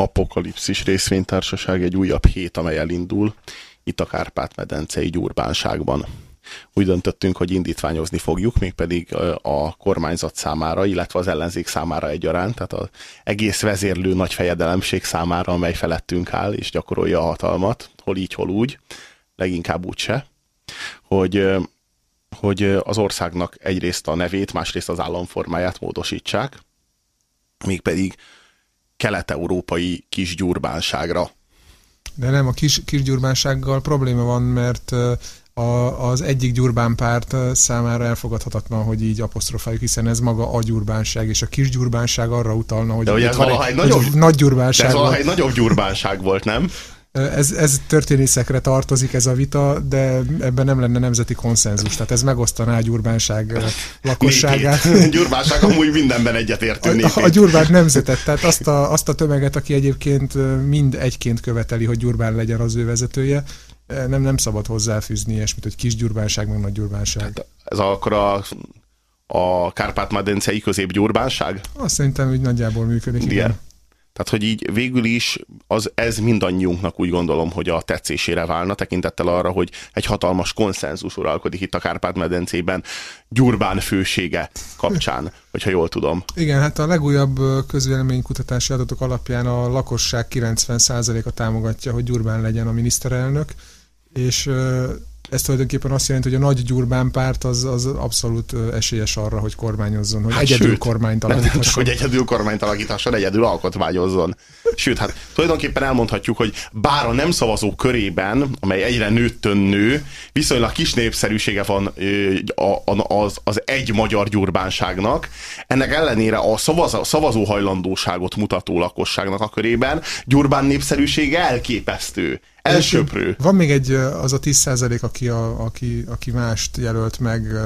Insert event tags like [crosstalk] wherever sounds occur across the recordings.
Apokalipszis részvénytársaság egy újabb hét, amely elindul itt a Kárpát-medencei gyurbánságban. Úgy döntöttünk, hogy indítványozni fogjuk, mégpedig a kormányzat számára, illetve az ellenzék számára egyaránt, tehát az egész vezérlő nagy fejedelemség számára, amely felettünk áll és gyakorolja a hatalmat, hol így, hol úgy, leginkább úgyse, hogy, hogy az országnak egyrészt a nevét, másrészt az államformáját módosítsák, mégpedig kelet-európai kisgyurbánságra. De nem, a kis, kisgyurbánsággal probléma van, mert a, az egyik gyurbán párt számára elfogadhatatlan, hogy így apostrofáljuk, hiszen ez maga a gyurbánság, és a kis gyurbánság arra utalna, hogy, de ugye ez van egy, nagyobb, nagy gyurbánság. De ez valahogy egy nagyobb gyurbánság volt, nem? Ez, ez történészekre tartozik ez a vita, de ebben nem lenne nemzeti konszenzus. Tehát ez megosztaná a gyurbánság lakosságát. A gyurbánság amúgy mindenben egyetértő A, a gyurbán nemzetet, tehát azt a, azt a tömeget, aki egyébként mind egyként követeli, hogy gyurbán legyen az ő vezetője, nem, nem szabad hozzáfűzni ilyesmit, hogy kis gyurbánság, meg nagy gyurbánság. Tehát ez akkor a, a Kárpát-medencei középgyurbánság? Azt szerintem, hogy nagyjából működik. Igen. igen. Tehát, hogy így végül is az, ez mindannyiunknak úgy gondolom, hogy a tetszésére válna, tekintettel arra, hogy egy hatalmas konszenzus uralkodik itt a Kárpát-medencében Gyurbán fősége kapcsán, [laughs] hogyha jól tudom. Igen, hát a legújabb közvéleménykutatási adatok alapján a lakosság 90%-a támogatja, hogy Gyurbán legyen a miniszterelnök, és ez tulajdonképpen azt jelenti, hogy a nagy Gyurbán párt az, az abszolút esélyes arra, hogy kormányozzon, hogy hát egyedül sőt, kormányt alakíthasson. Nem hogy egyedül kormányt alakíthasson, egyedül alkotmányozzon. Sőt, hát tulajdonképpen elmondhatjuk, hogy bár a nem szavazó körében, amely egyre nőttön nő, viszonylag kis népszerűsége van az, az egy magyar gyurbánságnak, ennek ellenére a szavaz, szavazó hajlandóságot mutató lakosságnak a körében Gyurbán népszerűsége elképesztő. Elsőprő. Van még egy, az a 10% aki, a, aki, aki mást jelölt meg,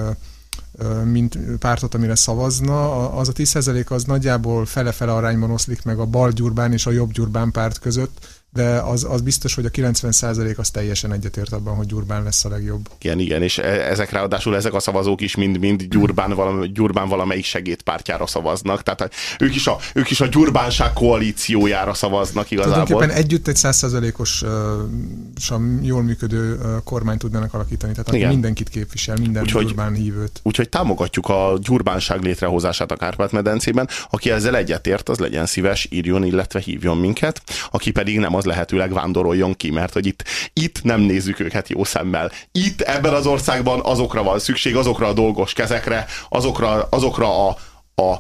mint pártot, amire szavazna, az a 10% az nagyjából fele-fele arányban oszlik meg a bal gyurbán és a jobb gyurbán párt között, de az, az biztos, hogy a 90% az teljesen egyetért abban, hogy Gyurbán lesz a legjobb. Igen, igen, és e, ezek ráadásul ezek a szavazók is mind-mind Gyurbán, valami, Gyurbán valamelyik segédpártjára szavaznak, tehát ők is a, ők is a Gyurbánság koalíciójára szavaznak igazából. Tulajdonképpen együtt egy 100%-os uh, jól működő uh, kormány tudnának alakítani, tehát igen. mindenkit képvisel, minden úgyhogy, Gyurbán hívőt. Úgyhogy támogatjuk a Gyurbánság létrehozását a Kárpát-medencében, aki ezzel egyetért, az legyen szíves, írjon, illetve hívjon minket, aki pedig nem az az lehetőleg vándoroljon ki, mert hogy itt, itt nem nézzük őket jó szemmel. Itt ebben az országban azokra van szükség, azokra a dolgos kezekre, azokra, azokra a, a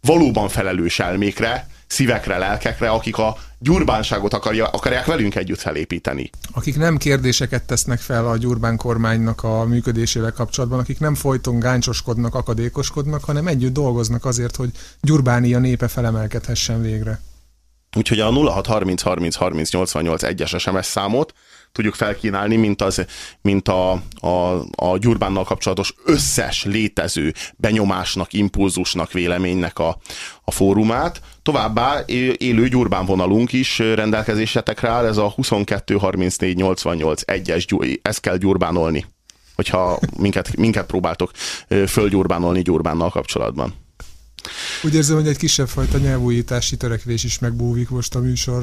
valóban felelős elmékre, szívekre, lelkekre, akik a gyurbánságot akarja, akarják velünk együtt felépíteni. Akik nem kérdéseket tesznek fel a gyurbán kormánynak a működésével kapcsolatban, akik nem folyton gáncsoskodnak, akadékoskodnak, hanem együtt dolgoznak azért, hogy Gyurbánia népe felemelkedhessen végre. Úgyhogy a 0630 30 30 88 1-es SMS számot tudjuk felkínálni, mint, az, mint a, a, a Gyurbánnal kapcsolatos összes létező benyomásnak, impulzusnak, véleménynek a, a fórumát. Továbbá élő Gyurbán vonalunk is rendelkezésetekre áll, ez a 22 34 88 1-es, ezt kell gyurbánolni, hogyha minket, minket próbáltok fölgyurbánolni Gyurbánnal kapcsolatban. Úgy érzem, hogy egy kisebb fajta nyelvújítási törekvés is megbúvik most a műsor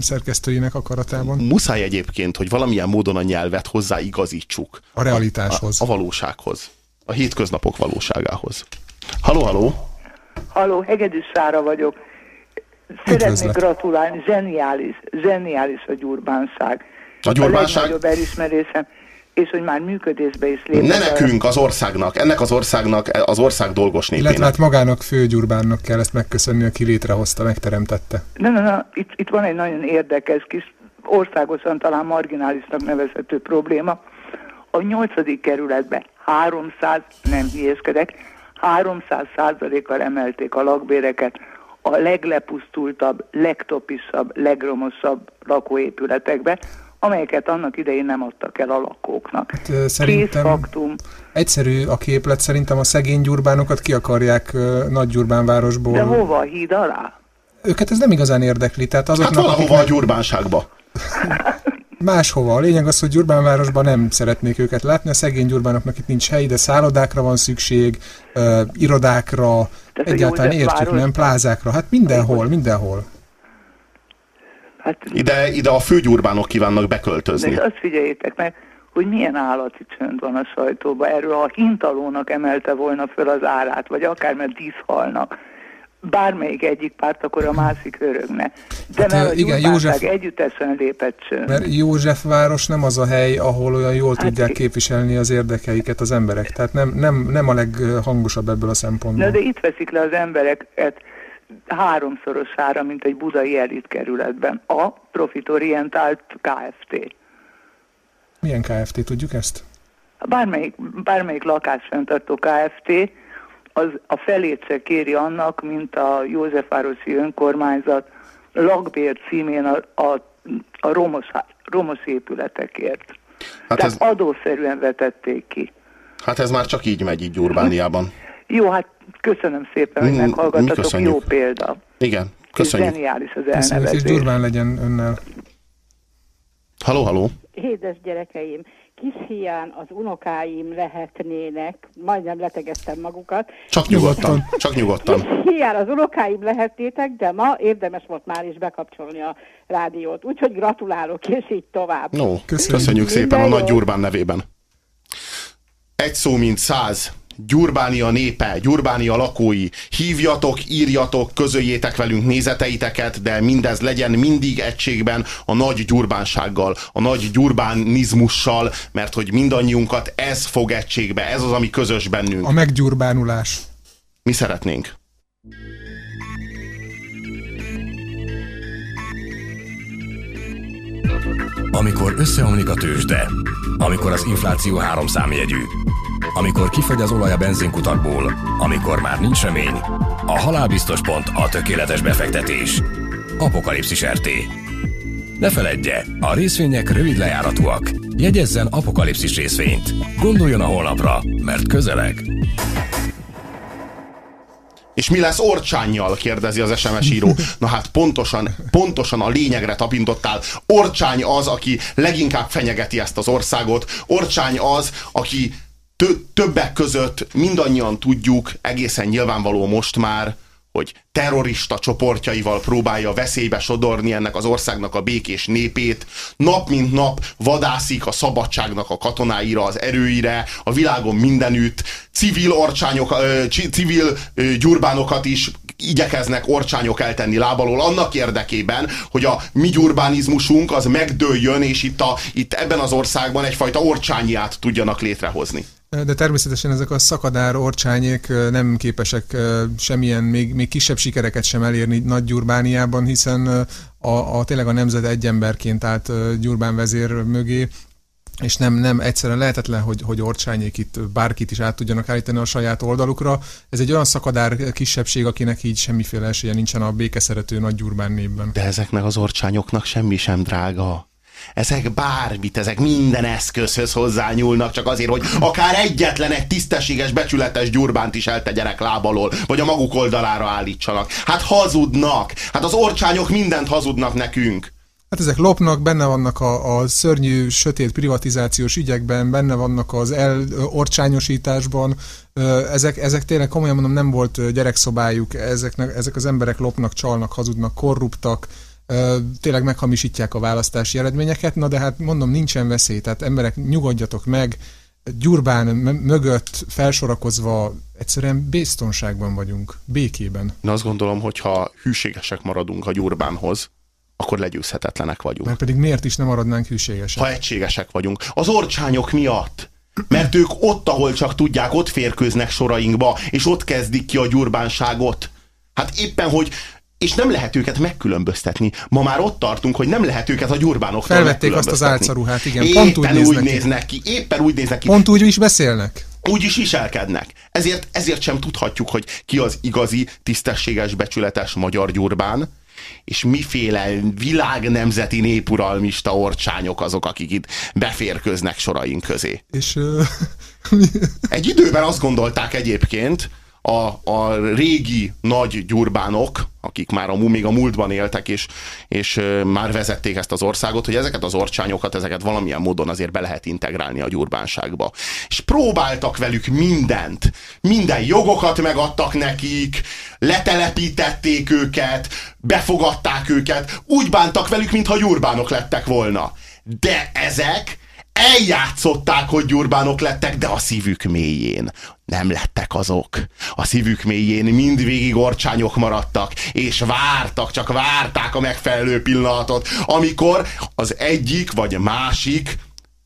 szerkesztőinek akaratában. Muszáj egyébként, hogy valamilyen módon a nyelvet hozzáigazítsuk. A realitáshoz. A, a, a valósághoz. A hétköznapok valóságához. Haló, haló! Haló, Hegedűs Szára vagyok. Szeretnék Üdvözlet. gratulálni, zseniális, zseniális a gyurbánság. A gyurbánság? A legnagyobb elismerésem és hogy már működésbe is lépett. Ne nekünk, az országnak, ennek az országnak, az ország dolgos népének. Illetve hát magának Főgyurbánnak kell ezt megköszönni, aki létrehozta, megteremtette. Nem, nem, nem. Itt, itt van egy nagyon érdekes kis, országosan talán marginálisnak nevezhető probléma. A nyolcadik kerületben 300, nem hülyészkedek, 300 százalékkal emelték a lakbéreket, a leglepusztultabb, legtopiszabb, legromoszabb lakóépületekbe, amelyeket annak idején nem adtak el a lakóknak. Hát, szerintem Kész faktum. egyszerű a képlet, szerintem a szegény gyurbánokat ki akarják nagy gyurbánvárosból. De hova? A híd alá? Őket ez nem igazán érdekli, tehát Hát azoknak, valahova a akiknek gyurbánságba. [laughs] máshova. A lényeg az, hogy Gyurbánvárosban nem szeretnék őket látni, a szegény gyurbánoknak itt nincs hely, de szállodákra van szükség, ö, irodákra, Tehát a egyáltalán értjük, Józsefvárosban? nem, plázákra, hát mindenhol, mindenhol. Hát Ide, ide a főgyurbánok kívánnak beköltözni. De azt figyeljétek meg, hogy milyen állati csönd van a sajtóban. Erről a hintalónak emelte volna föl az árát, vagy akár mert díszhalnak. Bármelyik egyik párt, akkor a másik örögne. De Hát, mert a igen, József- együttesen lépett csönd. Mert Józsefváros nem az a hely, ahol olyan jól Hát tudják képviselni az érdekeiket az emberek. Tehát nem, nem, nem a leghangosabb ebből a szempontból. Na de itt veszik le az embereket háromszorosára, mint egy budai elitkerületben. A profitorientált KFT. Milyen KFT, tudjuk ezt? Bármelyik, bármelyik lakásfenntartó KFT az a felét se kéri annak, mint a Józsefvárosi önkormányzat lakbér címén a, a, a romos, romos épületekért. Hát Tehát ez, adószerűen vetették ki. hát ez már csak így megy így Gyurbániában. Jó, hát köszönöm szépen, hogy Mm, meghallgattatok. köszönjük. Jó példa. Igen, És köszönjük. zseniális az Köszönjük, és elnevezés. durván legyen önnel. Haló, haló. Édes gyerekeim, kis hián az unokáim lehetnének, majdnem letegeztem magukat, Csak nyugodtan, csak nyugodtan. kis hián az unokáim lehetnétek, de ma érdemes volt már is bekapcsolni a rádiót. Úgyhogy gratulálok, és így tovább. No, köszönjük, Köszönjük. szépen a nagy jó. Gyurbán nevében. Egy szó, mint száz. Gyurbánia népe, Gyurbánia lakói, hívjatok, írjatok, közöljétek velünk nézeteiteket, de mindez legyen mindig egységben a nagy gyurbánsággal, a nagy gyurbánizmussal, mert hogy mindannyiunkat ez fog egységbe, ez az, ami közös bennünk. A meggyurbánulás. Mi szeretnénk. Amikor összeomlik a tőzsde, amikor az infláció három számjegyű, amikor kifagy az olaj a benzinkutakból, amikor már nincs remény, a halálbiztos pont a tökéletes befektetés. Apokalipszis RT. Ne feledje, a részvények rövid lejáratúak. Jegyezzen apokalipszis részvényt. Gondoljon a holnapra, mert közeleg. És mi lesz Orcsányjal, kérdezi az SMS író. Na hát pontosan, pontosan a lényegre tapintottál. Orcsány az, aki leginkább fenyegeti ezt az országot. Orcsány az, aki többek között mindannyian tudjuk, egészen nyilvánvaló most már, hogy terrorista csoportjaival próbálja veszélybe sodorni ennek az országnak a békés népét. Nap mint nap vadászik a szabadságnak a katonáira, az erőire, a világon mindenütt. Civil orcsányok, civil gyurbánokat is igyekeznek orcsányok eltenni lábalól annak érdekében, hogy a mi gyurbánizmusunk az megdőljön, és itt, a, itt ebben az országban egyfajta orcsányiát tudjanak létrehozni. De természetesen ezek a szakadár orcsányék nem képesek semmilyen, még, még kisebb sikereket sem elérni Nagy Gyurbániában, hiszen a, a tényleg a nemzet egy emberként állt Gyurbán vezér mögé, és nem, nem egyszerűen lehetetlen, hogy, hogy orcsányék itt bárkit is át tudjanak állítani a saját oldalukra. Ez egy olyan szakadár kisebbség, akinek így semmiféle esélye nincsen a békeszerető Nagy Gyurbán népben. De ezeknek az orcsányoknak semmi sem drága. Ezek bármit, ezek minden eszközhöz hozzányúlnak, csak azért, hogy akár egyetlen egy tisztességes, becsületes gyurbánt is eltegyenek lábalól, vagy a maguk oldalára állítsanak. Hát hazudnak! Hát az orcsányok mindent hazudnak nekünk. Hát ezek lopnak, benne vannak a, a szörnyű, sötét privatizációs ügyekben, benne vannak az elorcsányosításban. Ezek, ezek tényleg komolyan mondom, nem volt gyerekszobájuk, ezeknek, ezek az emberek lopnak, csalnak, hazudnak, korruptak, tényleg meghamisítják a választási eredményeket, na de hát mondom, nincsen veszély, tehát emberek nyugodjatok meg, Gyurbán mögött felsorakozva egyszerűen biztonságban vagyunk, békében. Én azt gondolom, hogy ha hűségesek maradunk a gyurbánhoz, akkor legyőzhetetlenek vagyunk. Mert pedig miért is nem maradnánk hűségesek? ha egységesek vagyunk. Az orcsányok miatt. Mert ők ott, ahol csak tudják, ott férkőznek sorainkba, és ott kezdik ki a gyurbánságot. Hát éppen, hogy és nem lehet őket megkülönböztetni. Ma már ott tartunk, hogy nem lehet őket a gyurbánoktól Felvették azt az álcaruhát, igen, Éppen pont úgy úgy néznek ki. néznek ki. Éppen úgy néznek ki. Pont úgy is beszélnek. úgy is viselkednek. Ezért, ezért sem tudhatjuk, hogy ki az igazi, tisztességes, becsületes magyar gyurbán, és miféle világnemzeti népuralmista orcsányok azok, akik itt beférköznek soraink közé. És [laughs] Egy időben azt gondolták egyébként, a, a régi nagy gyurbánok, akik már a, még a múltban éltek, és, és már vezették ezt az országot, hogy ezeket az orcsányokat, ezeket valamilyen módon azért be lehet integrálni a gyurbánságba. És próbáltak velük mindent. Minden jogokat megadtak nekik, letelepítették őket, befogadták őket, úgy bántak velük, mintha gyurbánok lettek volna. De ezek eljátszották, hogy gyurbánok lettek, de a szívük mélyén nem lettek azok. A szívük mélyén mindvégig orcsányok maradtak, és vártak, csak várták a megfelelő pillanatot, amikor az egyik vagy másik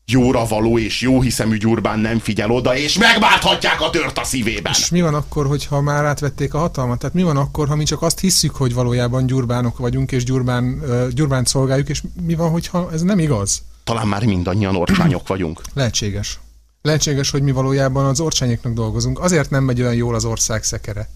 jóra való és jó hiszemű gyurbán nem figyel oda, és megbáthatják a tört a szívében. És mi van akkor, hogyha már átvették a hatalmat? Tehát mi van akkor, ha mi csak azt hisszük, hogy valójában gyurbánok vagyunk, és gyurbán, uh, gyurbánt szolgáljuk, és mi van, hogyha ez nem igaz? Talán már mindannyian orcsányok vagyunk. Lehetséges. Lehetséges, hogy mi valójában az orcsányéknak dolgozunk. Azért nem megy olyan jól az ország szekere.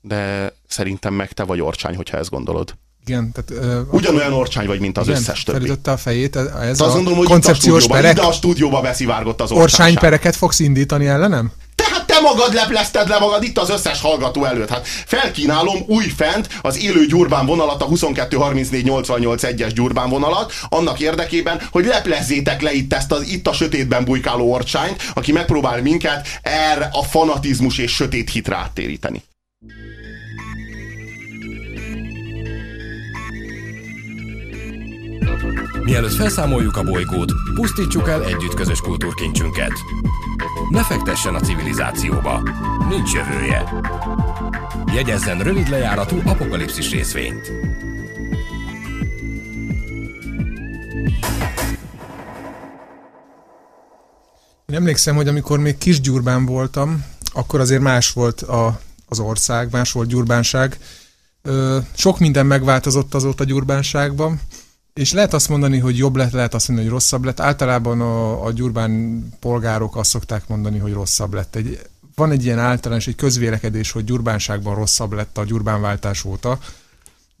De szerintem meg te vagy orcsány, hogyha ezt gondolod. Igen, tehát... Uh, Ugyanolyan orcsány vagy, mint az igen, összes többi. Felütötte a fejét, ez Tehát azt gondolom, hogy koncepciós a perek. Ide a stúdióba beszivárgott az orcsányság. Orcsánypereket fogsz indítani ellenem? Te magad leplezted le magad itt az összes hallgató előtt. Hát felkínálom új fent az élő gyurbán vonalat, a 22 34 88 1-es gyurbán vonalat, annak érdekében, hogy leplezzétek le itt ezt az itt a sötétben bujkáló orcsányt, aki megpróbál minket erre a fanatizmus és sötét hitre áttéríteni. Mielőtt felszámoljuk a bolygót, pusztítsuk el együtt közös kultúrkincsünket. Ne fektessen a civilizációba. Nincs jövője. Jegyezzen rövid lejáratú apokalipszis részvényt. Én emlékszem, hogy amikor még kis gyurbán voltam, akkor azért más volt a, az ország, más volt gyurbánság. Ö, sok minden megváltozott azóta gyurbánságban, és lehet azt mondani, hogy jobb lett, lehet azt mondani, hogy rosszabb lett. Általában a, a gyurbán polgárok azt szokták mondani, hogy rosszabb lett. Egy, van egy ilyen általános, egy közvélekedés, hogy gyurbánságban rosszabb lett a gyurbánváltás óta,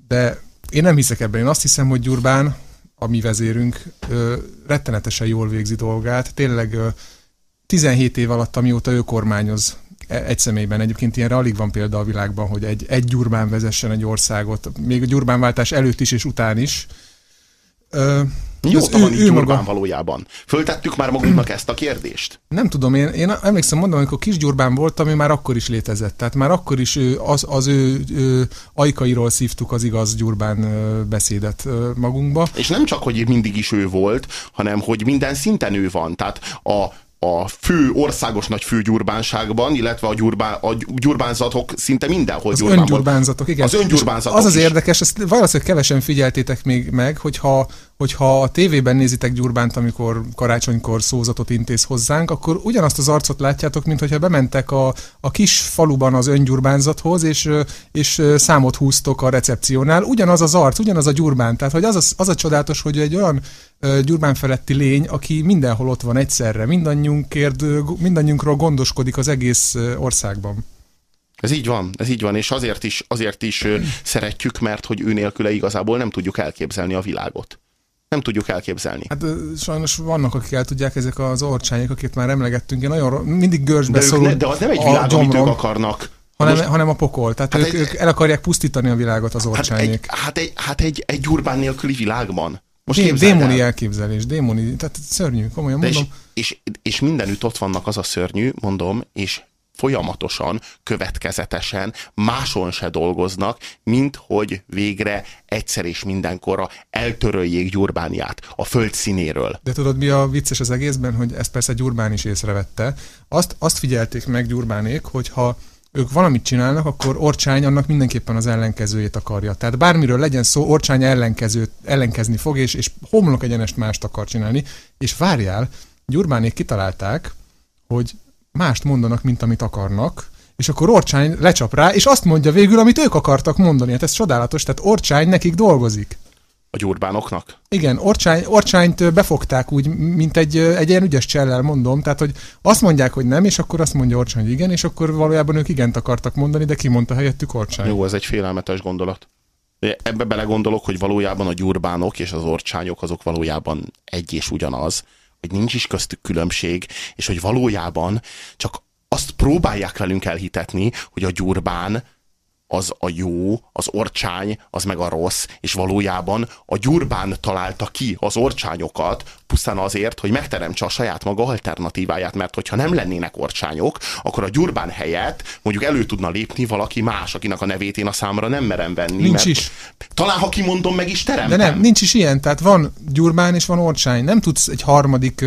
de én nem hiszek ebben. Én azt hiszem, hogy Gyurbán, a mi vezérünk, ö, rettenetesen jól végzi dolgát. Tényleg ö, 17 év alatt, amióta ő kormányoz e- egy személyben. Egyébként ilyenre alig van példa a világban, hogy egy, egy Gyurbán vezessen egy országot, még a Gyurbánváltás előtt is és után is. Ö, Mióta van ő- így ő Gyurbán maga- valójában? Föltettük már magunknak ezt a kérdést? Nem tudom, én, én emlékszem mondom, amikor kis Gyurbán voltam, ő már akkor is létezett. Tehát már akkor is ő, az, az ő, ő ajkairól szívtuk az igaz Gyurbán beszédet magunkba. És nem csak, hogy mindig is ő volt, hanem hogy minden szinten ő van. Tehát a, a fő országos nagy főgyurbánságban, illetve a, gyurbán, a gyurbánzatok szinte mindenhol Az gyurbán öngyurbánzatok, igen. Az öngyurbánzatok Az az is. érdekes, ezt valószínűleg kevesen figyeltétek még meg, hogyha, hogyha a tévében nézitek Gyurbánt, amikor karácsonykor szózatot intéz hozzánk, akkor ugyanazt az arcot látjátok, mint hogyha bementek a, a kis faluban az öngyurbánzathoz, és, és számot húztok a recepciónál. Ugyanaz az arc, ugyanaz a Gyurbán. Tehát, hogy az a, az a csodálatos, hogy egy olyan ö, Gyurbán feletti lény, aki mindenhol ott van egyszerre, mindannyiunkért, mindannyiunkról gondoskodik az egész országban. Ez így van, ez így van, és azért is, azért is szeretjük, mert hogy ő nélküle igazából nem tudjuk elképzelni a világot. Nem tudjuk elképzelni. Hát sajnos vannak, akik el tudják, ezek az orcsányok, akiket már emlegettünk, én nagyon mindig görcsbe De, szorul ne, de az nem egy világ, amit ők gyomrom, akarnak. hanem, Most- hanem a pokol. Tehát Hát ők, egy- ők el akarják pusztítani a világot az Hát egy, orcsányék. hát, egy, hát egy, egy gyurbán nélküli világban. Most Dé- démoni el. elképzelés, démoni, tehát szörnyű, komolyan De és, mondom. és, és mindenütt ott vannak az a szörnyű, mondom, és folyamatosan, következetesen máson se dolgoznak, mint hogy végre egyszer és mindenkorra eltöröljék Gyurbániát a föld színéről. De tudod, mi a vicces az egészben, hogy ezt persze Gyurbán is észrevette. Azt, azt figyelték meg Gyurbánék, hogy ha ők valamit csinálnak, akkor Orcsány annak mindenképpen az ellenkezőjét akarja. Tehát bármiről legyen szó, Orcsány ellenkezőt, ellenkezni fog, és, és homlok egyenest mást akar csinálni. És várjál, Gyurbánék kitalálták, hogy mást mondanak, mint amit akarnak, és akkor Orcsány lecsap rá, és azt mondja végül, amit ők akartak mondani. Hát ez csodálatos, tehát Orcsány nekik dolgozik. A gyurbánoknak? Igen, Orcsány, Orcsányt befogták úgy, mint egy, egy ilyen ügyes csellel mondom, tehát hogy azt mondják, hogy nem, és akkor azt mondja Orcsány, hogy igen, és akkor valójában ők igent akartak mondani, de kimondta helyettük Orcsány. Jó, ez egy félelmetes gondolat. Ebbe belegondolok, hogy valójában a gyurbánok és az orcsányok azok valójában egy és ugyanaz, hogy nincs is köztük különbség, és hogy valójában csak azt próbálják velünk elhitetni, hogy a gyurbán az a jó, az orcsány, az meg a rossz, és valójában a gyurbán találta ki az orcsányokat pusztán azért, hogy megteremtse a saját maga alternatíváját, mert hogyha nem lennének orcsányok, akkor a gyurbán helyett mondjuk elő tudna lépni valaki más, akinek a nevét én a számra nem merem venni. Nincs mert is. Talán, ha kimondom, meg is teremtem. De nem, nincs is ilyen, tehát van gyurbán és van orcsány. Nem tudsz egy harmadik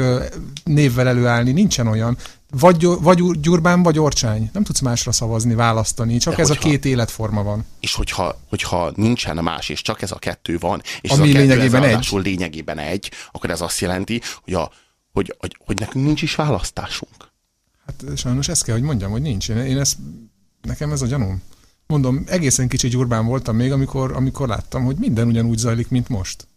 névvel előállni, nincsen olyan. Vagy, vagy Gyurbán, vagy Orcsány. Nem tudsz másra szavazni, választani. Csak De ez hogyha- a két életforma van. És hogyha, hogyha nincsen más, és csak ez a kettő van, és Ami ez a kettő lényegében egy. lényegében egy, akkor ez azt jelenti, hogy, a, hogy, hogy, hogy nekünk nincs is választásunk. Hát sajnos ezt kell, hogy mondjam, hogy nincs. Én, én ezt, nekem ez a gyanúm. Mondom, egészen kicsi gyurbán voltam még, amikor, amikor láttam, hogy minden ugyanúgy zajlik, mint most.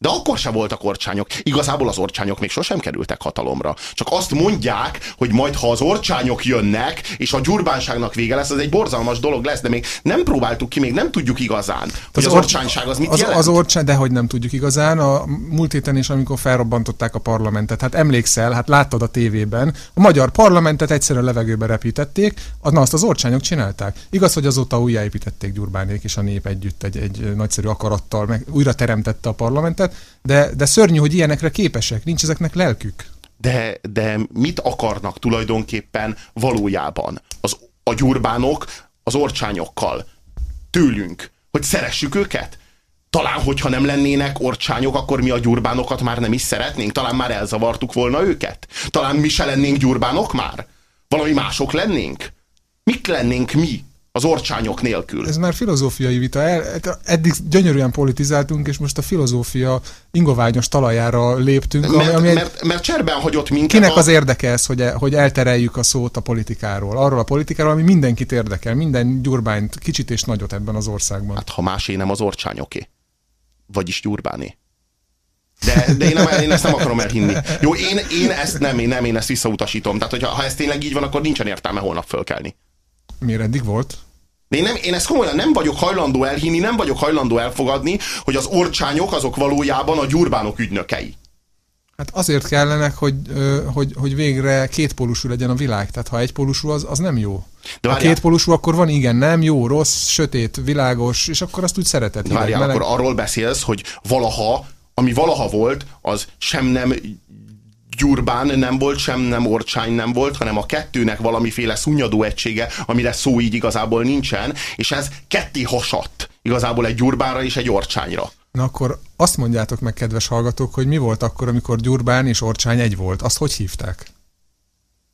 De akkor se voltak orcsányok. Igazából az orcsányok még sosem kerültek hatalomra. Csak azt mondják, hogy majd ha az orcsányok jönnek, és a gyurbánságnak vége lesz, az egy borzalmas dolog lesz, de még nem próbáltuk ki, még nem tudjuk igazán, hogy az, or- orcsányság az mit az, jelent. az orcsány, de hogy nem tudjuk igazán. A múlt héten is, amikor felrobbantották a parlamentet, hát emlékszel, hát láttad a tévében, a magyar parlamentet egyszerűen levegőbe repítették, az- na azt az orcsányok csinálták. Igaz, hogy azóta újjáépítették Gyurbánék és a nép együtt egy, egy nagyszerű akarattal, meg újra teremtette a parlamentet, de, de szörnyű, hogy ilyenekre képesek, nincs ezeknek lelkük. De, de mit akarnak tulajdonképpen valójában az, a gyurbánok az orcsányokkal? Tőlünk? Hogy szeressük őket? Talán, hogyha nem lennének orcsányok, akkor mi a gyurbánokat már nem is szeretnénk? Talán már elzavartuk volna őket? Talán mi se lennénk gyurbánok már? Valami mások lennénk? Mik lennénk mi az orcsányok nélkül? Ez már filozófiai vita. Eddig gyönyörűen politizáltunk, és most a filozófia ingoványos talajára léptünk. Mert, ami egy- mert, mert cserben hagyott minket Kinek a... az érdeke ez, hogy, hogy eltereljük a szót a politikáról? Arról a politikáról, ami mindenkit érdekel, minden gyurbányt, kicsit és nagyot ebben az országban. Hát ha másé nem az orcsányoké. Vagyis gyurbáné. De, de én, nem, én ezt nem akarom elhinni. Jó, én, én ezt nem, én nem, én ezt visszautasítom. Tehát, hogyha, ha ez tényleg így van, akkor nincsen értelme holnap fölkelni. Miért eddig volt? De én, nem, én ezt komolyan nem vagyok hajlandó elhinni, nem vagyok hajlandó elfogadni, hogy az orcsányok azok valójában a gyurbánok ügynökei. Hát azért kellenek, hogy, hogy, hogy végre kétpólusú legyen a világ. Tehát ha egypólusú, az, az nem jó. De De ha várjál. kétpólusú, akkor van igen, nem, jó, rossz, sötét, világos, és akkor azt úgy szereted. De várjál, akkor arról beszélsz, hogy valaha, ami valaha volt, az sem nem gyurbán nem volt, sem nem orcsány nem volt, hanem a kettőnek valamiféle szunnyadó egysége, amire szó így igazából nincsen, és ez ketté hasadt igazából egy gyurbánra és egy orcsányra. Na akkor azt mondjátok meg, kedves hallgatók, hogy mi volt akkor, amikor Gyurbán és Orcsány egy volt. Azt hogy hívták?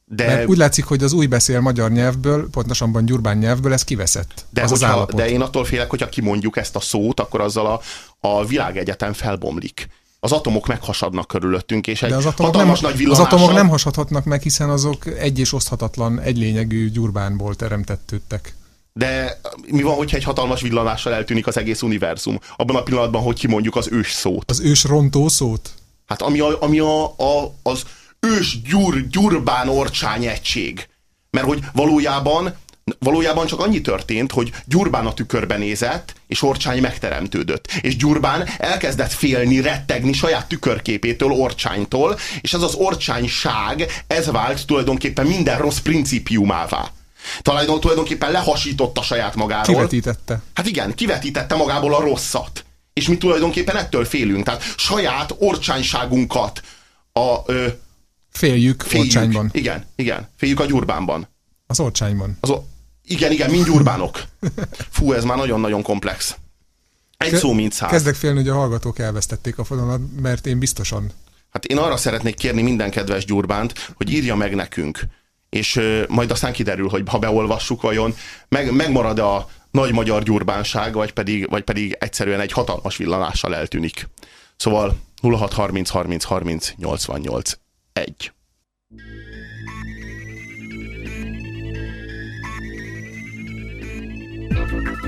De, Mert úgy látszik, hogy az új beszél magyar nyelvből, pontosabban Gyurbán nyelvből, ez kiveszett. de, az az hogyha, állapot. de én attól félek, hogyha kimondjuk ezt a szót, akkor azzal a, a világegyetem felbomlik. Az atomok meghasadnak körülöttünk, és egy De az atomok, nem, nagy az villanással... atomok nem hasadhatnak meg, hiszen azok egy és oszthatatlan, egylényegű Gyurbánból teremtettődtek. De mi van, hogyha egy hatalmas villanással eltűnik az egész univerzum? Abban a pillanatban, hogy kimondjuk az ős szót. Az ős rontó szót? Hát ami, a, ami a, a, az ős gyur, gyurbán orcsány egység. Mert hogy valójában Valójában csak annyi történt, hogy Gyurbán a tükörbe nézett, és Orcsány megteremtődött. És Gyurbán elkezdett félni, rettegni saját tükörképétől, Orcsánytól, és ez az orcsányság, ez vált tulajdonképpen minden rossz principiumává. Talán tulajdonképpen lehasította saját magáról. Kivetítette. Hát igen, kivetítette magából a rosszat. És mi tulajdonképpen ettől félünk. Tehát saját orcsányságunkat a, ö, Féljük, féljük. Orcsányban. Igen, igen. Féljük a Gyurbánban. Az Orcsányban. Az, igen, igen, mind gyurbánok. Fú, ez már nagyon-nagyon komplex. Egy szó, mint száz. Kezdek félni, hogy a hallgatók elvesztették a fonalat, mert én biztosan. Hát én arra szeretnék kérni minden kedves gyurbánt, hogy írja meg nekünk, és ö, majd aztán kiderül, hogy ha beolvassuk vajon, meg, megmarad a nagy magyar gyurbánság, vagy pedig, vagy pedig egyszerűen egy hatalmas villanással eltűnik. Szóval 0630 30 30 88 1.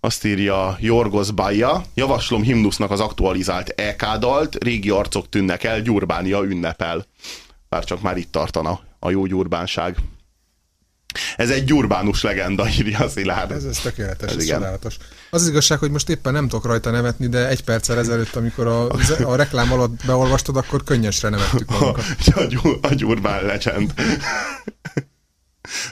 Azt írja Jorgos Baja. Javaslom himnusznak az aktualizált EK dalt. Régi arcok tűnnek el, Gyurbánia ünnepel. Bár csak már itt tartana a jó gyurbánság. Ez egy gyurbánus legenda, [laughs] írja Szilárd. Ez, ez tökéletes, ez, csodálatos. Az, az igazság, hogy most éppen nem tudok rajta nevetni, de egy perccel ezelőtt, amikor a, a reklám alatt beolvastad, akkor könnyesre nevettük magunkat. [laughs] A, a, a gyurbán legend. [laughs]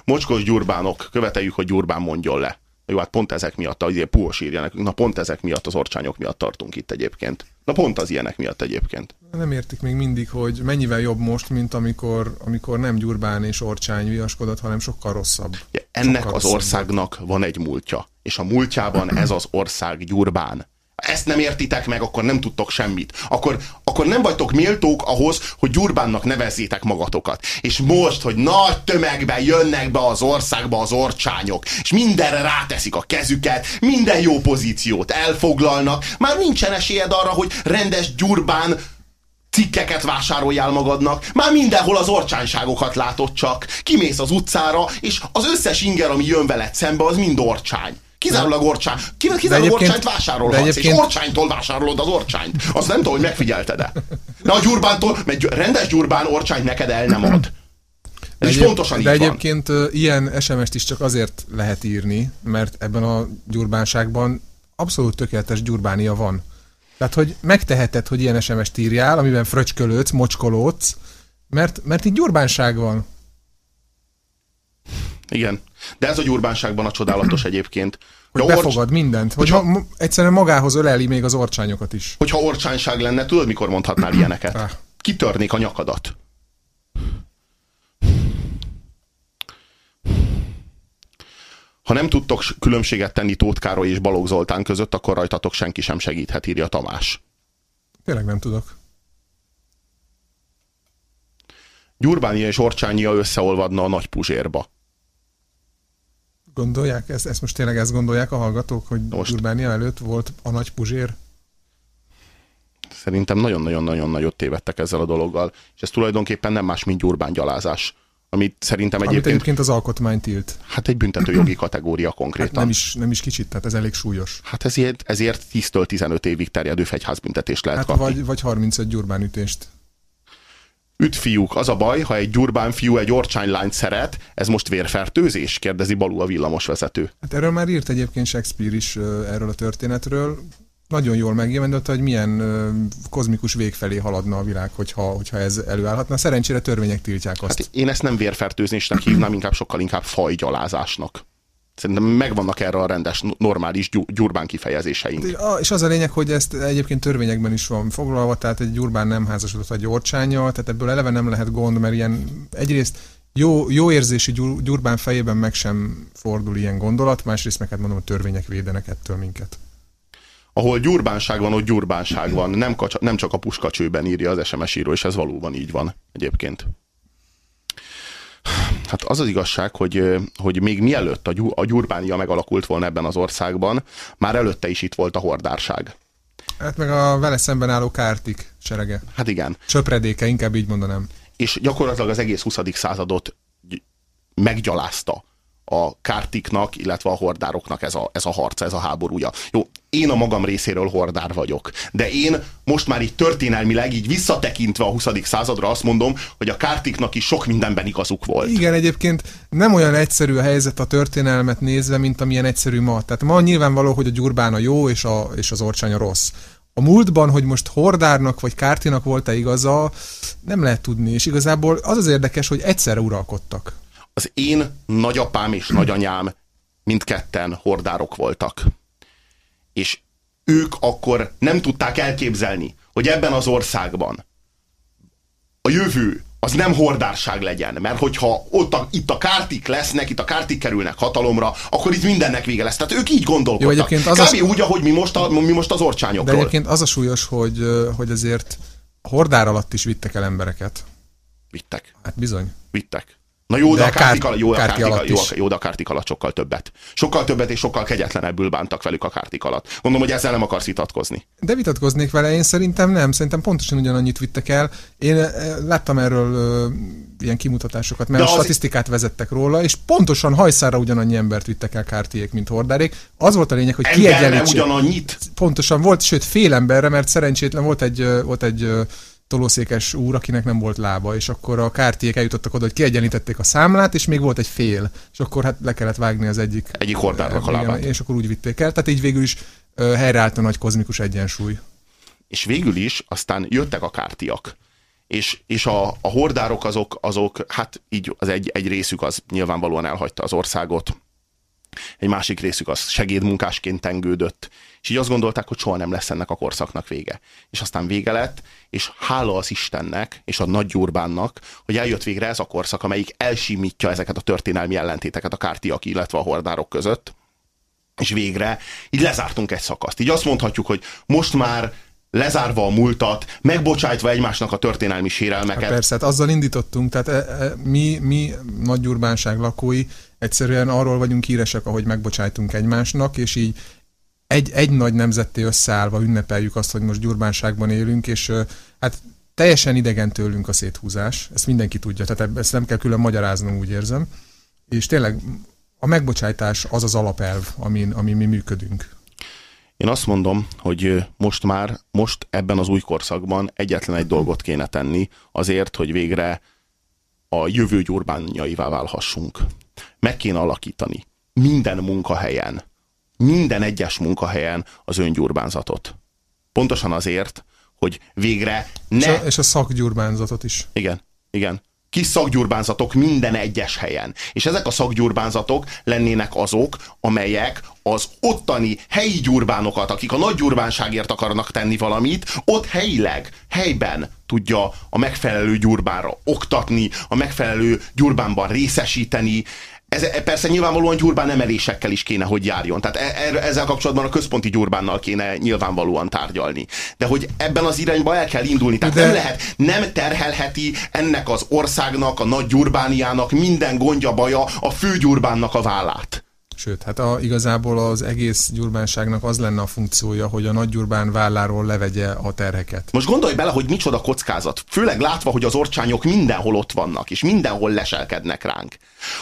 Mocskos gyurbánok, követeljük, hogy gyurbán mondjon le. Jó, hát pont ezek miatt, ugye Puhos írja nekünk, na pont ezek miatt az orcsányok miatt tartunk itt egyébként. Na pont az ilyenek miatt egyébként. Nem értik még mindig, hogy mennyivel jobb most, mint amikor, amikor nem Gyurbán és Orcsány viaskodott, hanem sokkal rosszabb. Ja, ennek sokkal az rosszabb. országnak van egy múltja, és a múltjában ez az ország Gyurbán ezt nem értitek meg, akkor nem tudtok semmit. Akkor, akkor nem vagytok méltók ahhoz, hogy Gyurbánnak nevezzétek magatokat. És most, hogy nagy tömegben jönnek be az országba az orcsányok, és mindenre ráteszik a kezüket, minden jó pozíciót elfoglalnak, már nincsen esélyed arra, hogy rendes Gyurbán cikkeket vásároljál magadnak, már mindenhol az orcsányságokat látod csak. Kimész az utcára, és az összes inger, ami jön veled szembe, az mind orcsány. Kizárólag orcsány. Kizárólag orcsányt vásárolhatsz, egyébként... és orcsánytól vásárolod az orcsányt. Azt nem tudom, hogy megfigyelted-e. De a gyurbántól, mert rendes gyurbán orcsányt neked el nem ad. Ez is pontosan de egyébként van. ilyen SMS-t is csak azért lehet írni, mert ebben a gyurbánságban abszolút tökéletes gyurbánia van. Tehát, hogy megteheted, hogy ilyen SMS-t írjál, amiben fröcskölődsz, mocskolódsz, mert, mert itt gyurbánság van. Igen. De ez a gyurbánságban a csodálatos egyébként. Hogy orcs... befogad mindent, hogy hogyha... ma, egyszerűen magához öleli még az orcsányokat is. Hogyha orcsányság lenne, tudod, mikor mondhatnál ilyeneket? Kitörnék a nyakadat. Ha nem tudtok különbséget tenni Tóth Károly és Balogh Zoltán között, akkor rajtatok senki sem segíthet, írja Tamás. Tényleg nem tudok. Gyurbánia és Orcsányia összeolvadna a nagy puzsérba. Gondolják ezt, ezt most tényleg ezt gondolják a hallgatók, hogy most. Urbánia előtt volt a nagy puzsér? Szerintem nagyon-nagyon-nagyon nagyot tévedtek ezzel a dologgal, és ez tulajdonképpen nem más, mint gyurbán gyalázás. Amit szerintem egyébként... Amit egyébként az alkotmány tilt. Hát egy büntetőjogi kategória konkrétan. Hát nem, is, nem is kicsit, tehát ez elég súlyos. Hát ezért, ezért 10-től 15 évig terjedő fegyházbüntetést lehet hát kapni. Vagy, vagy 35 gyurbán Üt fiúk, az a baj, ha egy gyurbán fiú egy orcsánylányt szeret, ez most vérfertőzés? kérdezi Balú a villamosvezető. Hát erről már írt egyébként Shakespeare is erről a történetről. Nagyon jól megjelenítette, hogy milyen kozmikus vég felé haladna a világ, hogyha, hogyha ez előállhatna. Szerencsére törvények tiltják azt. Hát én ezt nem vérfertőzésnek hívnám, inkább sokkal inkább fajgyalázásnak. Szerintem megvannak erre a rendes, normális gyurbán kifejezéseink. És az a lényeg, hogy ezt egyébként törvényekben is van foglalva, tehát egy gyurbán nem házasodott a gyorcsányjal, tehát ebből eleve nem lehet gond, mert ilyen egyrészt jó, jó érzési gyurbán fejében meg sem fordul ilyen gondolat, másrészt meg hát mondom, a törvények védenek ettől minket. Ahol gyurbánság van, ott gyurbánság van. Nem, kacsa, nem csak a puskacsőben írja az SMS író, és ez valóban így van egyébként. Hát az az igazság, hogy, hogy még mielőtt a, gyur, a gyurbánia megalakult volna ebben az országban, már előtte is itt volt a hordárság. Hát meg a vele szemben álló kártik serege. Hát igen. Csöpredéke, inkább így mondanám. És gyakorlatilag az egész 20. századot meggyalázta a kártiknak, illetve a hordároknak ez a, ez a harca, ez a háborúja. Jó, én a magam részéről hordár vagyok, de én most már így történelmileg, így visszatekintve a 20. századra azt mondom, hogy a kártiknak is sok mindenben igazuk volt. Igen, egyébként nem olyan egyszerű a helyzet a történelmet nézve, mint amilyen egyszerű ma. Tehát ma nyilvánvaló, hogy a gyurbán a jó, és, a, és az orcsány a rossz. A múltban, hogy most hordárnak vagy kártinak volt-e igaza, nem lehet tudni, és igazából az az érdekes, hogy egyszerre uralkodtak az én nagyapám és nagyanyám mindketten hordárok voltak. És ők akkor nem tudták elképzelni, hogy ebben az országban a jövő az nem hordárság legyen, mert hogyha ott a, itt a kártik lesznek, itt a kártik kerülnek hatalomra, akkor itt mindennek vége lesz. Tehát ők így gondolkodtak. Jó, az Kb. a... úgy, ahogy mi most, a, mi most az orcsányokról. De egyébként az a súlyos, hogy, hogy azért hordár alatt is vittek el embereket. Vittek. Hát bizony. Vittek. Na jó, de, De a kártik, kár- alatt, jó, a kárti kártik, alatt jó, jó, de a kártik alatt sokkal többet. Sokkal többet és sokkal kegyetlenebbül bántak velük a kártik alatt. Gondolom, hogy ezzel nem akarsz vitatkozni. De vitatkoznék vele, én szerintem nem, szerintem pontosan ugyanannyit vittek el. Én eh, láttam erről ö, ilyen kimutatásokat, mert De a az- statisztikát vezettek róla, és pontosan hajszára ugyanannyi embert vittek el kártiék, mint hordárék. Az volt a lényeg, hogy kiegyenlítsék. ugyanannyit. Pontosan volt, sőt fél emberre, mert szerencsétlen volt egy, volt egy tolószékes úr, akinek nem volt lába, és akkor a kártiék eljutottak oda, hogy kiegyenlítették a számlát, és még volt egy fél, és akkor hát le kellett vágni az egyik. Egyik hordárnak a lábát. És akkor úgy vitték el, tehát így végül is helyreállt a nagy kozmikus egyensúly. És végül is aztán jöttek a kártiak. És, és a, a hordárok azok, azok, hát így az egy, egy részük az nyilvánvalóan elhagyta az országot, egy másik részük az segédmunkásként tengődött, és így azt gondolták, hogy soha nem lesz ennek a korszaknak vége. És aztán vége lett, és hála az Istennek és a Nagy Gyurbánnak, hogy eljött végre ez a korszak, amelyik elsimítja ezeket a történelmi ellentéteket a kártiak, illetve a hordárok között, és végre így lezártunk egy szakaszt. Így azt mondhatjuk, hogy most már lezárva a múltat, megbocsájtva egymásnak a történelmi sérelmeket. Hát persze, hát azzal indítottunk, tehát e, e, mi, mi nagy gyurbánság lakói egyszerűen arról vagyunk híresek, ahogy megbocsájtunk egymásnak, és így egy, egy nagy nemzetté összeállva ünnepeljük azt, hogy most gyurbánságban élünk, és hát teljesen idegen tőlünk a széthúzás, ezt mindenki tudja, tehát ezt nem kell külön magyaráznom, úgy érzem. És tényleg a megbocsájtás az az alapelv, amin, amin mi működünk. Én azt mondom, hogy most már, most ebben az új korszakban egyetlen egy dolgot kéne tenni azért, hogy végre a jövő gyurbánjaivá válhassunk. Meg kéne alakítani minden munkahelyen, minden egyes munkahelyen az öngyurbánzatot. Pontosan azért, hogy végre És ne... a, és a szakgyurbánzatot is. Igen, igen. Kis szakgyurbánzatok minden egyes helyen. És ezek a szakgyurbánzatok lennének azok, amelyek az ottani helyi gyurbánokat, akik a nagy gyurbánságért akarnak tenni valamit, ott helyileg, helyben tudja a megfelelő gyurbánra oktatni, a megfelelő gyurbánban részesíteni, ez, persze nyilvánvalóan gyurbán emelésekkel is kéne, hogy járjon. Tehát e- e- ezzel kapcsolatban a központi gyurbánnal kéne nyilvánvalóan tárgyalni. De hogy ebben az irányba el kell indulni. Tehát De- nem lehet, nem terhelheti ennek az országnak, a nagy gyurbániának minden gondja, baja a fő gyurbánnak a vállát. Sőt, hát a, igazából az egész gyurbánságnak az lenne a funkciója, hogy a nagy gyurbán válláról levegye a terheket. Most gondolj bele, hogy micsoda kockázat. Főleg látva, hogy az orcsányok mindenhol ott vannak, és mindenhol leselkednek ránk.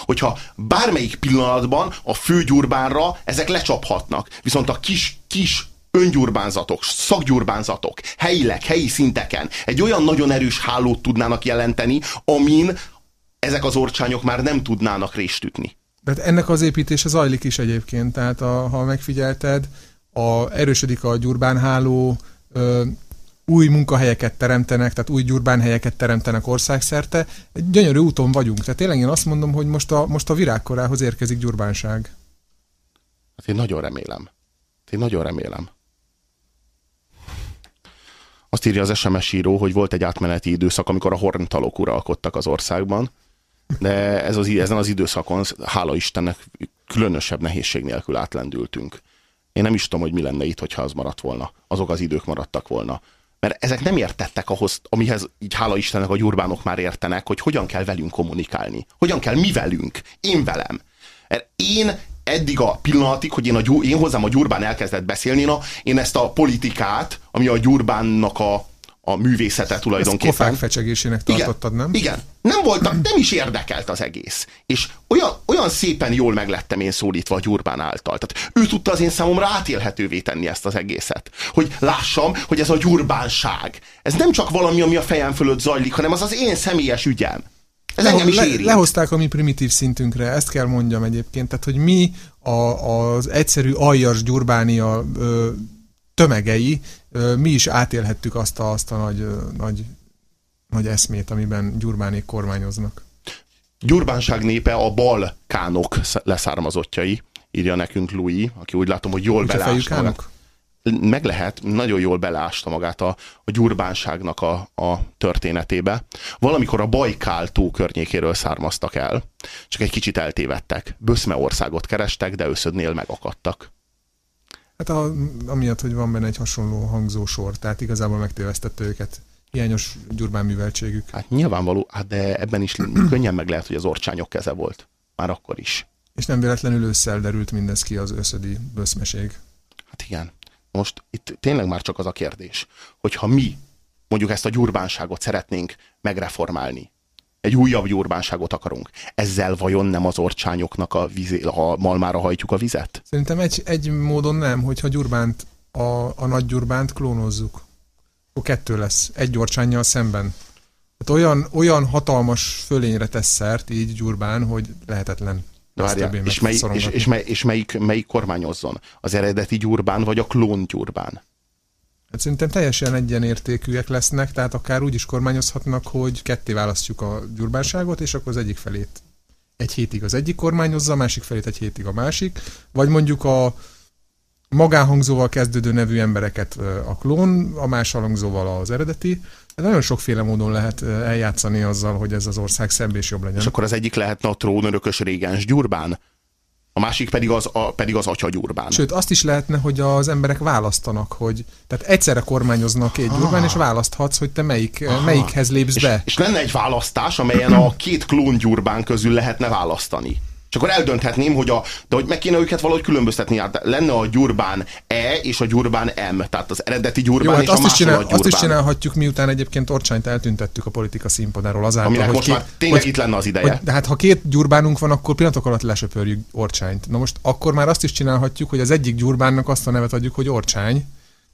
Hogyha bármelyik pillanatban a fő gyurbánra ezek lecsaphatnak, viszont a kis, kis öngyurbánzatok, szakgyurbánzatok, helyileg, helyi szinteken egy olyan nagyon erős hálót tudnának jelenteni, amin ezek az orcsányok már nem tudnának részt ütni. De hát ennek az építése zajlik is egyébként, tehát a, ha megfigyelted, a, erősödik a gyurbánháló, ö, új munkahelyeket teremtenek, tehát új gyurbánhelyeket teremtenek országszerte. Egy gyönyörű úton vagyunk. Tehát tényleg én azt mondom, hogy most a, most a virágkorához érkezik gyurbánság. Hát én nagyon remélem. Én nagyon remélem. Azt írja az SMS író, hogy volt egy átmeneti időszak, amikor a horntalok uralkodtak az országban, de ez az, ezen az időszakon, hála Istennek, különösebb nehézség nélkül átlendültünk. Én nem is tudom, hogy mi lenne itt, hogyha az maradt volna. Azok az idők maradtak volna. Mert ezek nem értettek ahhoz, amihez így hála Istennek a gyurbánok már értenek, hogy hogyan kell velünk kommunikálni. Hogyan kell mi velünk. Én velem. Mert én eddig a pillanatig, hogy én, a, gyur- én hozzám a gyurbán elkezdett beszélni, na, én ezt a politikát, ami a gyurbánnak a, a művészete Ezt tulajdonképpen. kofák fecsegésének tartottad, nem? Igen. Nem voltam, nem is érdekelt az egész. És olyan, olyan szépen jól meglettem én szólítva a Gyurbán által. Tehát ő tudta az én számomra átélhetővé tenni ezt az egészet. Hogy lássam, hogy ez a gyurbánság. Ez nem csak valami, ami a fejem fölött zajlik, hanem az az én személyes ügyem. Ez engem is le, érint. lehozták a mi primitív szintünkre, ezt kell mondjam egyébként, tehát hogy mi a, az egyszerű aljas gyurbánia ö, tömegei, mi is átélhettük azt a, azt a nagy, nagy, nagy eszmét, amiben gyurbánék kormányoznak. Gyurbánság népe a balkánok sz- leszármazottjai, írja nekünk Louis, aki úgy látom, hogy jól magát. kánok? meg lehet, nagyon jól beleásta magát a, a gyurbánságnak a, a történetébe. Valamikor a Bajkál tó környékéről származtak el, csak egy kicsit eltévedtek. Böszmeországot kerestek, de összödnél megakadtak. Hát a, amiatt, hogy van benne egy hasonló hangzósor, tehát igazából megtévesztette őket hiányos gyurbán műveltségük. Hát nyilvánvaló, hát de ebben is [clears throat] könnyen meg lehet, hogy az orcsányok keze volt. Már akkor is. És nem véletlenül ősszel derült mindez ki az őszödi böszmeség. Hát igen. Most itt tényleg már csak az a kérdés, hogyha mi mondjuk ezt a gyurbánságot szeretnénk megreformálni, egy újabb gyurbánságot akarunk. Ezzel vajon nem az orcsányoknak a, vizé, a malmára hajtjuk a vizet? Szerintem egy, egy módon nem, hogyha gyurbánt, a, a nagy gyurbánt klónozzuk. Akkor kettő lesz, egy orcsányjal szemben. Hát olyan, olyan hatalmas fölényre tesz szert így gyurbán, hogy lehetetlen. Várjál, és, mely, és, és, mely, és melyik, melyik kormányozzon? Az eredeti gyurbán, vagy a klón gyurbán? Hát szerintem teljesen egyenértékűek lesznek, tehát akár úgy is kormányozhatnak, hogy ketté választjuk a gyurbánságot, és akkor az egyik felét egy hétig az egyik kormányozza, a másik felét egy hétig a másik, vagy mondjuk a magánhangzóval kezdődő nevű embereket a klón, a más hangzóval az eredeti. Nagyon sokféle módon lehet eljátszani azzal, hogy ez az ország szebb és jobb legyen. És akkor az egyik lehetne a trónörökös régens gyurbán? A másik pedig az, a, pedig az atyagyurbán. Sőt, azt is lehetne, hogy az emberek választanak, hogy tehát egyszerre kormányoznak egy gyurbán, és választhatsz, hogy te melyik, Aha. melyikhez lépsz és, be. És lenne egy választás, amelyen a két klón gyurbán közül lehetne választani. És akkor eldönthetném, hogy a, de hogy meg kéne őket valahogy különböztetni. Hát lenne a gyurbán E és a gyurbán M, tehát az eredeti gyurbán Jó, hát és azt a is csinál, gyurbán. Azt is csinálhatjuk, miután egyébként Orcsányt eltüntettük a politika színpadáról azáltal, Aminek hogy most két, már tényleg hogy, itt lenne az ideje. Hogy, de hát ha két gyurbánunk van, akkor pillanatok alatt lesöpörjük Orcsányt. Na most akkor már azt is csinálhatjuk, hogy az egyik gyurbánnak azt a nevet adjuk, hogy Orcsány,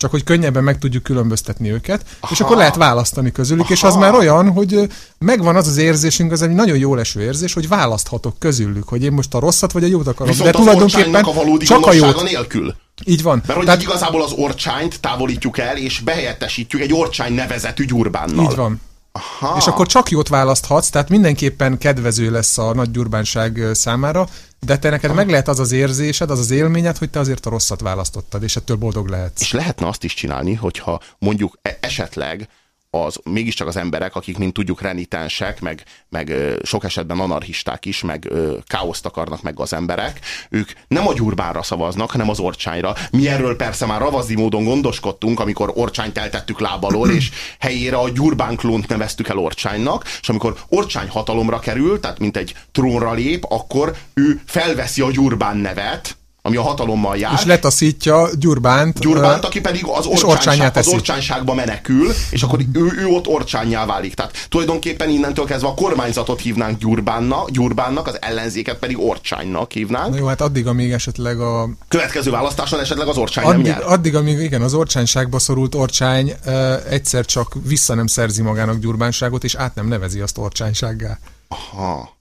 csak hogy könnyebben meg tudjuk különböztetni őket, Aha. és akkor lehet választani közülük, Aha. és az már olyan, hogy megvan az az érzésünk, az egy nagyon jó leső érzés, hogy választhatok közülük, hogy én most a rosszat vagy a jót akarom. Viszont De tulajdonképpen a valódi csak a jót nélkül. Így van. Mert hogy Tehát... igazából az orcsányt távolítjuk el, és behelyettesítjük egy orcsány nevezetű gyurbánnal. Így van. Aha. És akkor csak jót választhatsz, tehát mindenképpen kedvező lesz a nagy gyurbánság számára, de te neked meg lehet az az érzésed, az az élményed, hogy te azért a rosszat választottad, és ettől boldog lehetsz. És lehetne azt is csinálni, hogyha mondjuk e- esetleg az, mégiscsak az emberek, akik, mint tudjuk, renitensek, meg, meg sok esetben anarchisták is, meg ö, káoszt akarnak meg az emberek, ők nem a gyurbánra szavaznak, hanem az orcsányra. Mi erről persze már ravazdi módon gondoskodtunk, amikor orcsányt eltettük lábalól, és helyére a gyurbán klónt neveztük el orcsánynak, és amikor orcsány hatalomra kerül, tehát mint egy trónra lép, akkor ő felveszi a gyurbán nevet, ami a hatalommal jár. És letaszítja Gyurbánt. Gyurbánt, aki pedig az, orcsányság, az orcsányságba menekül, és akkor ő, ő ott orcsányjá válik. Tehát tulajdonképpen innentől kezdve a kormányzatot hívnánk Gyurbánnak, Gyurbánnak, az ellenzéket pedig orcsánynak hívnánk. Na jó, hát addig, amíg esetleg a... Következő választáson esetleg az orcsány addig, nem nyer. Addig, amíg igen, az orcsányságba szorult orcsány uh, egyszer csak vissza nem szerzi magának Gyurbánságot, és át nem nevezi azt orcsánysággá. Aha.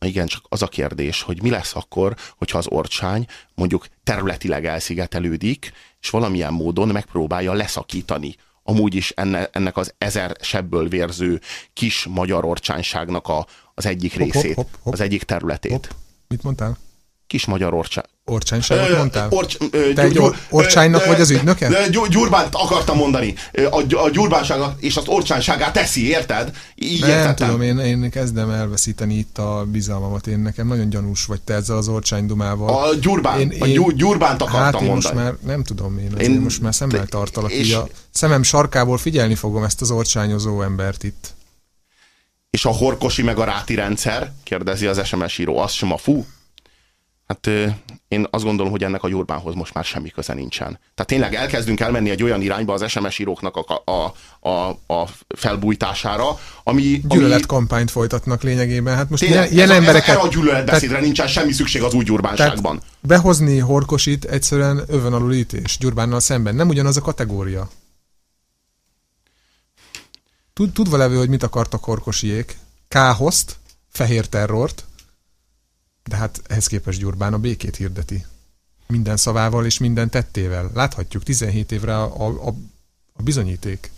Igen, csak az a kérdés, hogy mi lesz akkor, hogyha az orcsány mondjuk területileg elszigetelődik, és valamilyen módon megpróbálja leszakítani amúgy is enne, ennek az ezer sebből vérző kis magyar orcsányságnak a, az egyik hopp, részét, hopp, hopp, hopp. az egyik területét. Hopp. Mit mondtál? Kis magyar orcsány. Orcsányságot mondtál? Orcs, ö, Te egy or, orcsánynak vagy az ügynöke? Gyurbánt akartam mondani. A, a gyurbánságot és az orcsányságát teszi, érted? Így Nem értettem. tudom, én, én kezdem elveszíteni itt a bizalmamat. Én nekem nagyon gyanús vagy te ezzel az orcsánydumával. A gyurbán, én, a gyur, gyurbánt akartam hát én mondani. most már nem tudom én, én most már szemmel tartalak. És, a szemem sarkából figyelni fogom ezt az orcsányozó embert itt. És a horkosi meg a ráti rendszer? Kérdezi az SMS író. Az sem a fú? Hát én azt gondolom, hogy ennek a Gyurbánhoz most már semmi köze nincsen. Tehát tényleg elkezdünk elmenni egy olyan irányba az SMS íróknak a, a, a, a felbújtására, ami... Gyűlöletkampányt folytatnak lényegében. Hát most tényleg, ilyen ez embereket... A, a gyűlöletbeszédre tehát, nincsen semmi szükség az új Gyurbánságban. behozni Horkosit egyszerűen övönalulítés Gyurbánnal szemben. Nem ugyanaz a kategória. Tud, tudva levő, hogy mit akartak Horkosiék? Káoszt, fehér terrort, de hát ehhez képest Gyurbán a békét hirdeti. Minden szavával és minden tettével. Láthatjuk 17 évre a, a, a bizonyíték.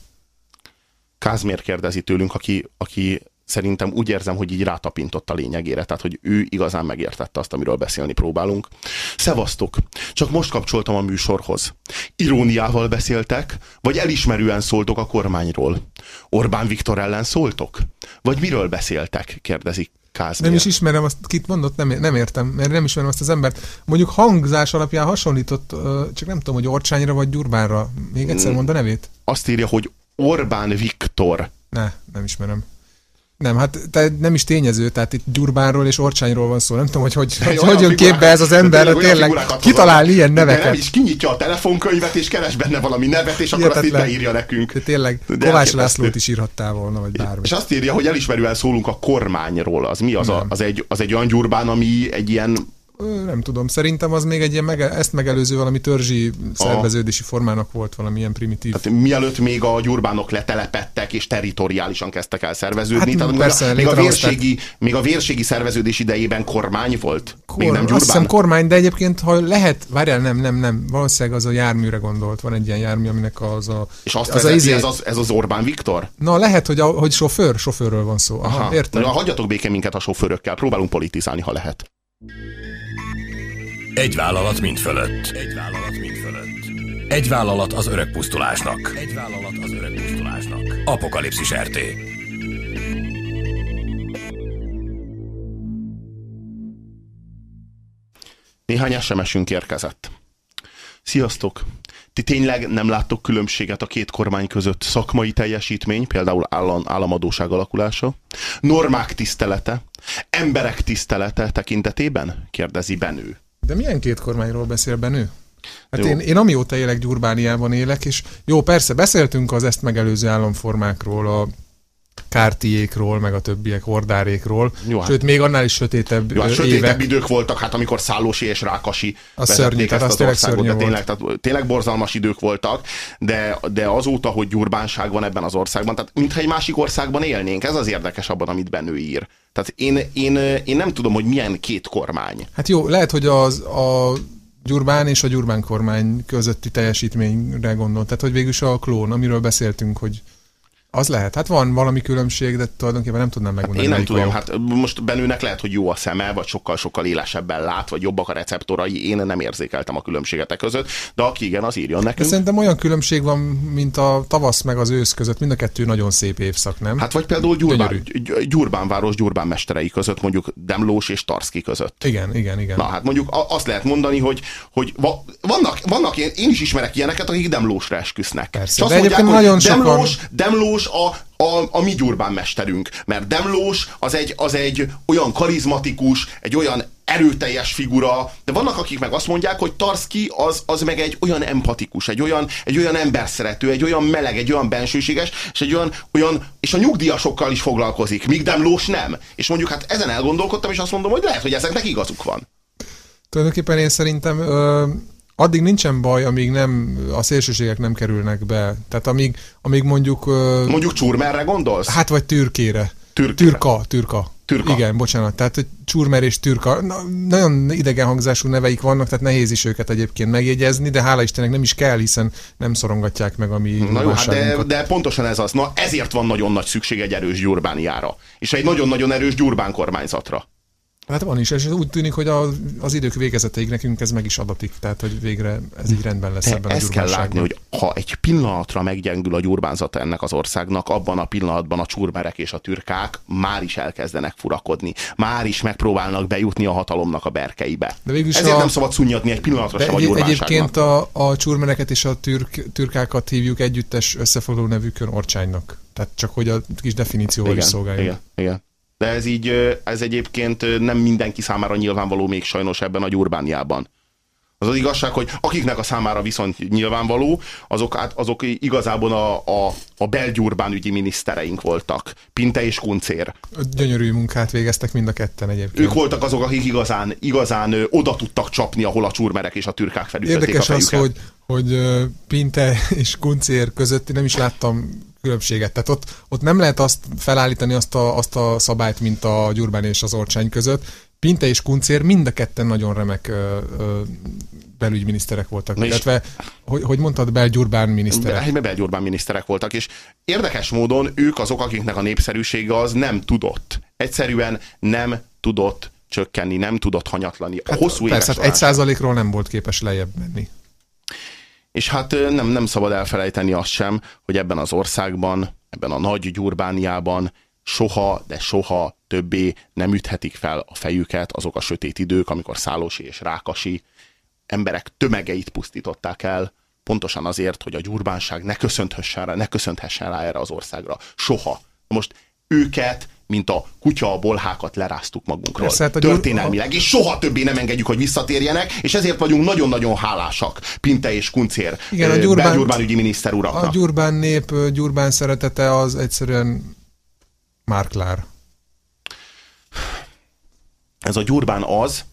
Kázmér kérdezi tőlünk, aki, aki szerintem úgy érzem, hogy így rátapintott a lényegére, tehát hogy ő igazán megértette azt, amiről beszélni próbálunk. Szevasztok! Csak most kapcsoltam a műsorhoz. Iróniával beszéltek, vagy elismerően szóltok a kormányról? Orbán Viktor ellen szóltok? Vagy miről beszéltek? kérdezik Kázmér. Nem is ismerem azt, kit mondott, nem, nem értem, mert nem ismerem azt az embert. Mondjuk hangzás alapján hasonlított, csak nem tudom, hogy Orcsányra vagy Gyurbánra. Még egyszer mond a nevét. Azt írja, hogy Orbán Viktor. Ne, nem ismerem. Nem, hát te nem is tényező, tehát itt Gyurbánról és Orcsányról van szó. Nem tudom, hogy hogy, hogy, hogy jön képbe ez az ember, de tényleg kitalál ilyen neveket. Nem is kinyitja a telefonkönyvet, és keres benne valami nevet, és akkor Ilyetetlen. azt itt beírja nekünk. De tényleg de Kovács Lászlót is írhattál volna, vagy bármi. És azt írja, hogy elismerően szólunk a kormányról. Az mi? Az, a, az, egy, az egy olyan Gyurbán, ami egy ilyen nem tudom, szerintem az még egy ilyen mege, ezt megelőző valami törzsi szerveződési formának volt valamilyen primitív. Tehát mielőtt még a gyurbánok letelepettek és territoriálisan kezdtek el szerveződni. Hát, tehát persze, még, a, még, a vérségi, még a vérségi szerveződés idejében kormány volt. Kor, még nem gyurbán. Azt hiszem kormány, de egyébként, ha lehet, várjál, nem, nem, nem, valószínűleg az a járműre gondolt, van egy ilyen jármű, aminek az a... És azt az, a izé... ez, az, ez az Orbán Viktor? Na, lehet, hogy, a, hogy sofőr, sofőrről van szó. Aha, Aha. értem. Na, hagyjatok béke minket a sofőrökkel, próbálunk politizálni, ha lehet. Egy vállalat mind fölött. Egy vállalat mind fölött. Egy vállalat az öreg pusztulásnak. Egy vállalat az öreg pusztulásnak. Apokalipszis RT. Néhány SMS-ünk érkezett. Sziasztok! Ti tényleg nem láttok különbséget a két kormány között szakmai teljesítmény, például állam, államadóság alakulása, normák tisztelete, emberek tisztelete tekintetében? Kérdezi Benő. De milyen két kormányról beszél Benő? Hát én, én amióta élek Gyurbániában élek, és jó, persze beszéltünk az ezt megelőző államformákról, a kártiékról, meg a többiek hordárékról. Jó, hát, sőt, még annál is sötétebb jó, hát sötétebb évek. idők voltak, hát amikor Szállósi és Rákasi a szörnyű, ezt az, az országot, de tényleg, tehát, tényleg borzalmas idők voltak, de, de azóta, hogy gyurbánság van ebben az országban, tehát mintha egy másik országban élnénk, ez az érdekes abban, amit Benő ír. Tehát én, én, én nem tudom, hogy milyen két kormány. Hát jó, lehet, hogy az a Gyurbán és a Gyurbán kormány közötti teljesítményre gondol. Tehát, hogy végülis a klón, amiről beszéltünk, hogy az lehet. Hát van valami különbség, de tulajdonképpen nem tudnám megmondani. Hát én nem tudom, hát most bennőnek lehet, hogy jó a szeme, vagy sokkal-sokkal élesebben lát, vagy jobbak a receptorai. Én nem érzékeltem a különbségetek között, de aki igen, az írjon nekünk. De szerintem olyan különbség van, mint a tavasz meg az ősz között. Mind a kettő nagyon szép évszak, nem? Hát vagy például Gyurbán, Gyurbán város Gyurbán mesterei között, mondjuk Demlós és Tarszki között. Igen, igen, igen. Na hát mondjuk azt lehet mondani, hogy, hogy vannak, vannak én, én is ismerek ilyeneket, akik Demlósra esküsznek. Persze, de mondják, nagyon Demlós, sokan... Demlós a, a, a mi gyurbán mesterünk. Mert Demlós az egy, az egy olyan karizmatikus, egy olyan erőteljes figura, de vannak, akik meg azt mondják, hogy Tarski az, az meg egy olyan empatikus, egy olyan, egy olyan emberszerető, egy olyan meleg, egy olyan bensőséges, és egy olyan, olyan és a nyugdíjasokkal is foglalkozik, míg Demlós nem. És mondjuk hát ezen elgondolkodtam, és azt mondom, hogy lehet, hogy ezeknek igazuk van. Tulajdonképpen én szerintem ö addig nincsen baj, amíg nem, a szélsőségek nem kerülnek be. Tehát amíg, amíg mondjuk... Mondjuk Csurmerre gondolsz? Hát vagy Türkére. Türkére. Türka, Türka. Türka. Igen, bocsánat. Tehát Csurmer és Türka. Na, nagyon idegen hangzású neveik vannak, tehát nehéz is őket egyébként megjegyezni, de hála Istennek nem is kell, hiszen nem szorongatják meg a mi Na jó, hát de, de pontosan ez az. Na ezért van nagyon nagy szükség egy erős gyurbániára. És egy nagyon-nagyon erős gyurbán kormányzatra. Hát van is, és úgy tűnik, hogy a, az idők végezeteig nekünk ez meg is adatik, tehát hogy végre ez így rendben lesz De ebben ezt a kell látni, hogy ha egy pillanatra meggyengül a gyurbánzata ennek az országnak, abban a pillanatban a csurmerek és a türkák már is elkezdenek furakodni. Már is megpróbálnak bejutni a hatalomnak a berkeibe. De Ezért a... nem szabad szunnyadni egy pillanatra sem a gyurbánságnak. Egyébként a, a csurmereket és a türk, türkákat hívjuk együttes összefoglaló nevükön orcsánynak. Tehát csak hogy a kis definícióval igen, is szolgáljuk. Igen, igen de ez így, ez egyébként nem mindenki számára nyilvánvaló még sajnos ebben a Gyurbániában. Az az igazság, hogy akiknek a számára viszont nyilvánvaló, azok, azok igazából a, a, a belgyurbán ügyi minisztereink voltak. Pinte és Kuncér. Gyönyörű munkát végeztek mind a ketten egyébként. Ők voltak azok, akik igazán, igazán oda tudtak csapni, ahol a csurmerek és a türkák felütötték Érdekes a az, hogy, hogy Pinte [laughs] és Kuncér között nem is láttam különbséget. Tehát ott, ott nem lehet azt felállítani azt a, azt a szabályt, mint a Gyurbán és az Orcsány között. Pinte és Kuncér mind a ketten nagyon remek ö, ö, belügyminiszterek voltak. Na illetve, hogy, hogy mondtad, belgyurbán miniszterek? Be, belgyurbán miniszterek voltak, és érdekes módon ők azok, akiknek a népszerűsége az nem tudott. Egyszerűen nem tudott csökkenni, nem tudott hanyatlani. Hát, hosszú persze, hát egy százalékról nem volt képes lejjebb menni. És hát nem, nem szabad elfelejteni azt sem, hogy ebben az országban, ebben a nagy Gyurbániában soha, de soha többé nem üthetik fel a fejüket azok a sötét idők, amikor Szálosi és Rákasi emberek tömegeit pusztították el pontosan azért, hogy a gyurbánság ne köszönthessen rá, ne köszönthessen rá erre az országra. Soha. Most őket, mint a kutya a bolhákat leráztuk magunkról. Persze, hát a Történelmileg, és soha többé nem engedjük, hogy visszatérjenek, és ezért vagyunk nagyon-nagyon hálásak Pinte és Kuncér Igen, a ö, Gyurmánt- belgyurbán ügyi miniszter A uraknak. gyurbán nép, gyurbán szeretete az egyszerűen márklár. Ez a Gyurbán az,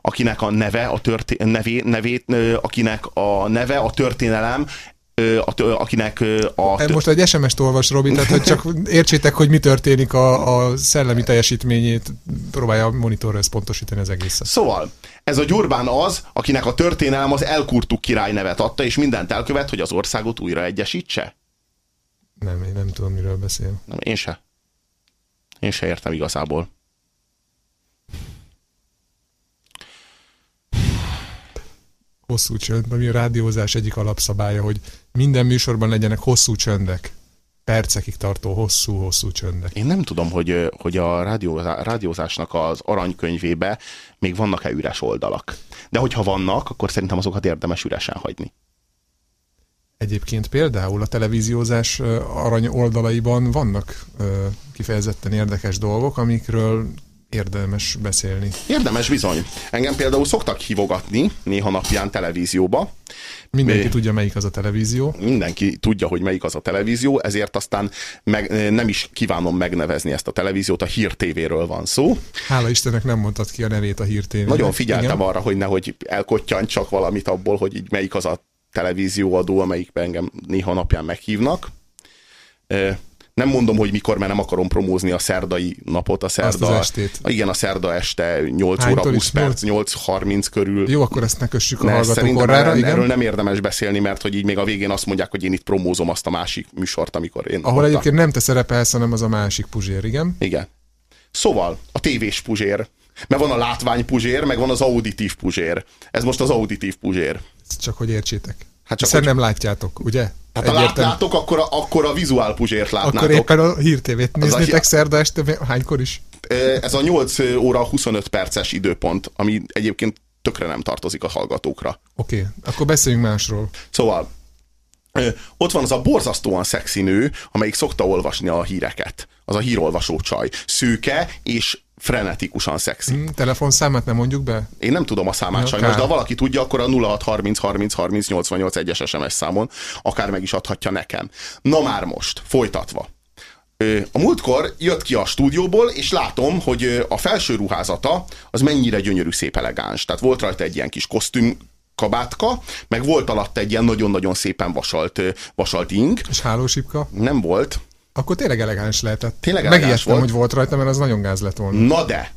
akinek a neve, a történ- nevé, nevét, akinek a neve, a történelem, a, akinek a... tö- Most egy SMS-t olvas, Robi, tehát hogy csak értsétek, hogy mi történik a, a szellemi teljesítményét, próbálja a monitorra összpontosítani az egészet. Szóval, ez a Gyurbán az, akinek a történelem az elkurtuk király nevet adta, és mindent elkövet, hogy az országot újra egyesítse? Nem, én nem tudom, miről beszél. Nem, én se. Én se értem igazából. Hosszú csönd, ami a rádiózás egyik alapszabálya, hogy minden műsorban legyenek hosszú csöndek. Percekig tartó hosszú-hosszú csöndek. Én nem tudom, hogy, hogy a rádiózá- rádiózásnak az aranykönyvébe még vannak-e üres oldalak. De hogyha vannak, akkor szerintem azokat érdemes üresen hagyni. Egyébként például a televíziózás arany oldalaiban vannak kifejezetten érdekes dolgok, amikről érdemes beszélni. Érdemes bizony. Engem például szoktak hívogatni néha napján televízióba. Mindenki Mi? tudja, melyik az a televízió. Mindenki tudja, hogy melyik az a televízió, ezért aztán meg, nem is kívánom megnevezni ezt a televíziót, a Hír TV-ről van szó. Hála Istennek nem mondtad ki a nevét a hírtévének. Nagyon figyeltem Igen. arra, hogy nehogy elkottyan csak valamit abból, hogy így melyik az a televízióadó, amelyikben engem néha napján meghívnak. Nem mondom, hogy mikor, mert nem akarom promózni a szerdai napot, a szerda. az estét. Igen, a szerda este 8 óra Hánytól 20 is? perc, 8.30 körül. Jó, akkor ezt ne kössük a Ne, szerintem orrára. erről, Igen. erről nem érdemes beszélni, mert hogy így még a végén azt mondják, hogy én itt promózom azt a másik műsort, amikor én... Ahol egyébként nem te szerepelsz, hanem az a másik puzsér, igen? Igen. Szóval, a tévés puzsér. Mert van a látvány puzsér, meg van az auditív puzsér. Ez most az auditív puzsér. Csak hogy értsétek. Hát csak Hiszen hogy- nem látjátok, ugye? Hát ha lát, látok, akkor a, akkor a vizuál puzsért látnátok. Akkor éppen a hírtévét Az a- néznétek szerda este, hánykor is? Ez a 8 óra 25 perces időpont, ami egyébként tökre nem tartozik a hallgatókra. Oké, okay, akkor beszéljünk másról. Szóval, ott van az a borzasztóan szexi nő, amelyik szokta olvasni a híreket. Az a hírolvasó csaj. Szőke és frenetikusan szexi. Hm, telefonszámát nem mondjuk be? Én nem tudom a számát Ja, sajnos, kár. de ha valaki tudja, akkor a 0630 30 30 88 1-es SMS számon akár meg is adhatja nekem. Na már most, folytatva. A múltkor jött ki a stúdióból, és látom, hogy a felső ruházata az mennyire gyönyörű, szép elegáns. Tehát volt rajta egy ilyen kis kosztüm kabátka, meg volt alatt egy ilyen nagyon-nagyon szépen vasalt, vasalt ing. És hálósipka? Nem volt. Akkor tényleg elegáns lehetett. Tényleg elegáns Megijedtem, volt. hogy volt rajta, mert az nagyon gáz lett volna. Na de,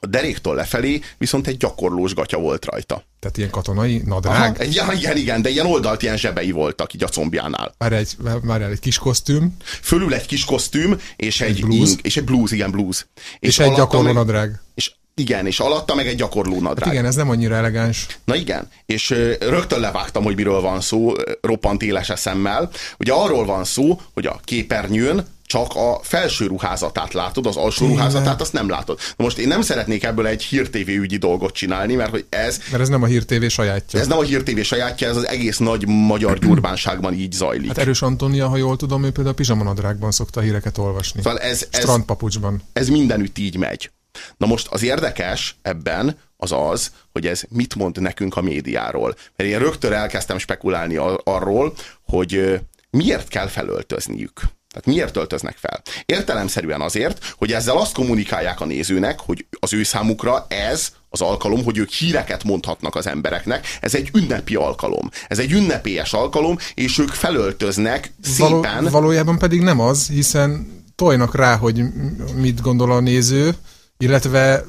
a deréktől lefelé viszont egy gyakorlós gatya volt rajta. Tehát ilyen katonai nadrág. Aha, egy, ja, igen, igen, de ilyen oldalt ilyen zsebei voltak így a combjánál. Már egy, már egy kis kosztüm, Fölül egy kis kosztüm, és egy, blúz. ing, és egy blues, igen, blues. és, és egy gyakorló nadrág. És igen, és alatta meg egy gyakorló nadrág. Igen, ez nem annyira elegáns. Na igen, és rögtön levágtam, hogy miről van szó, roppant éles eszemmel. Ugye arról van szó, hogy a képernyőn csak a felső ruházatát látod, az alsó Tényleg? ruházatát azt nem látod. Na most én nem szeretnék ebből egy hírtévé ügyi dolgot csinálni, mert hogy ez, Mert ez nem a Hír TV sajátja. ez nem a hírtévé sajátja, ez az egész nagy magyar gyurbánságban így zajlik. Hát Erős Antónia, ha jól tudom, ő például a pizsamanadrágban szokta híreket olvasni. Szóval ez, ez, Strandpapucsban. ez mindenütt így megy. Na most az érdekes ebben az az, hogy ez mit mond nekünk a médiáról. Mert én rögtön elkezdtem spekulálni arról, hogy miért kell felöltözniük. Tehát miért öltöznek fel? Értelemszerűen azért, hogy ezzel azt kommunikálják a nézőnek, hogy az ő számukra ez az alkalom, hogy ők híreket mondhatnak az embereknek, ez egy ünnepi alkalom. Ez egy ünnepélyes alkalom, és ők felöltöznek Való, szépen. valójában pedig nem az, hiszen tojnak rá, hogy mit gondol a néző, illetve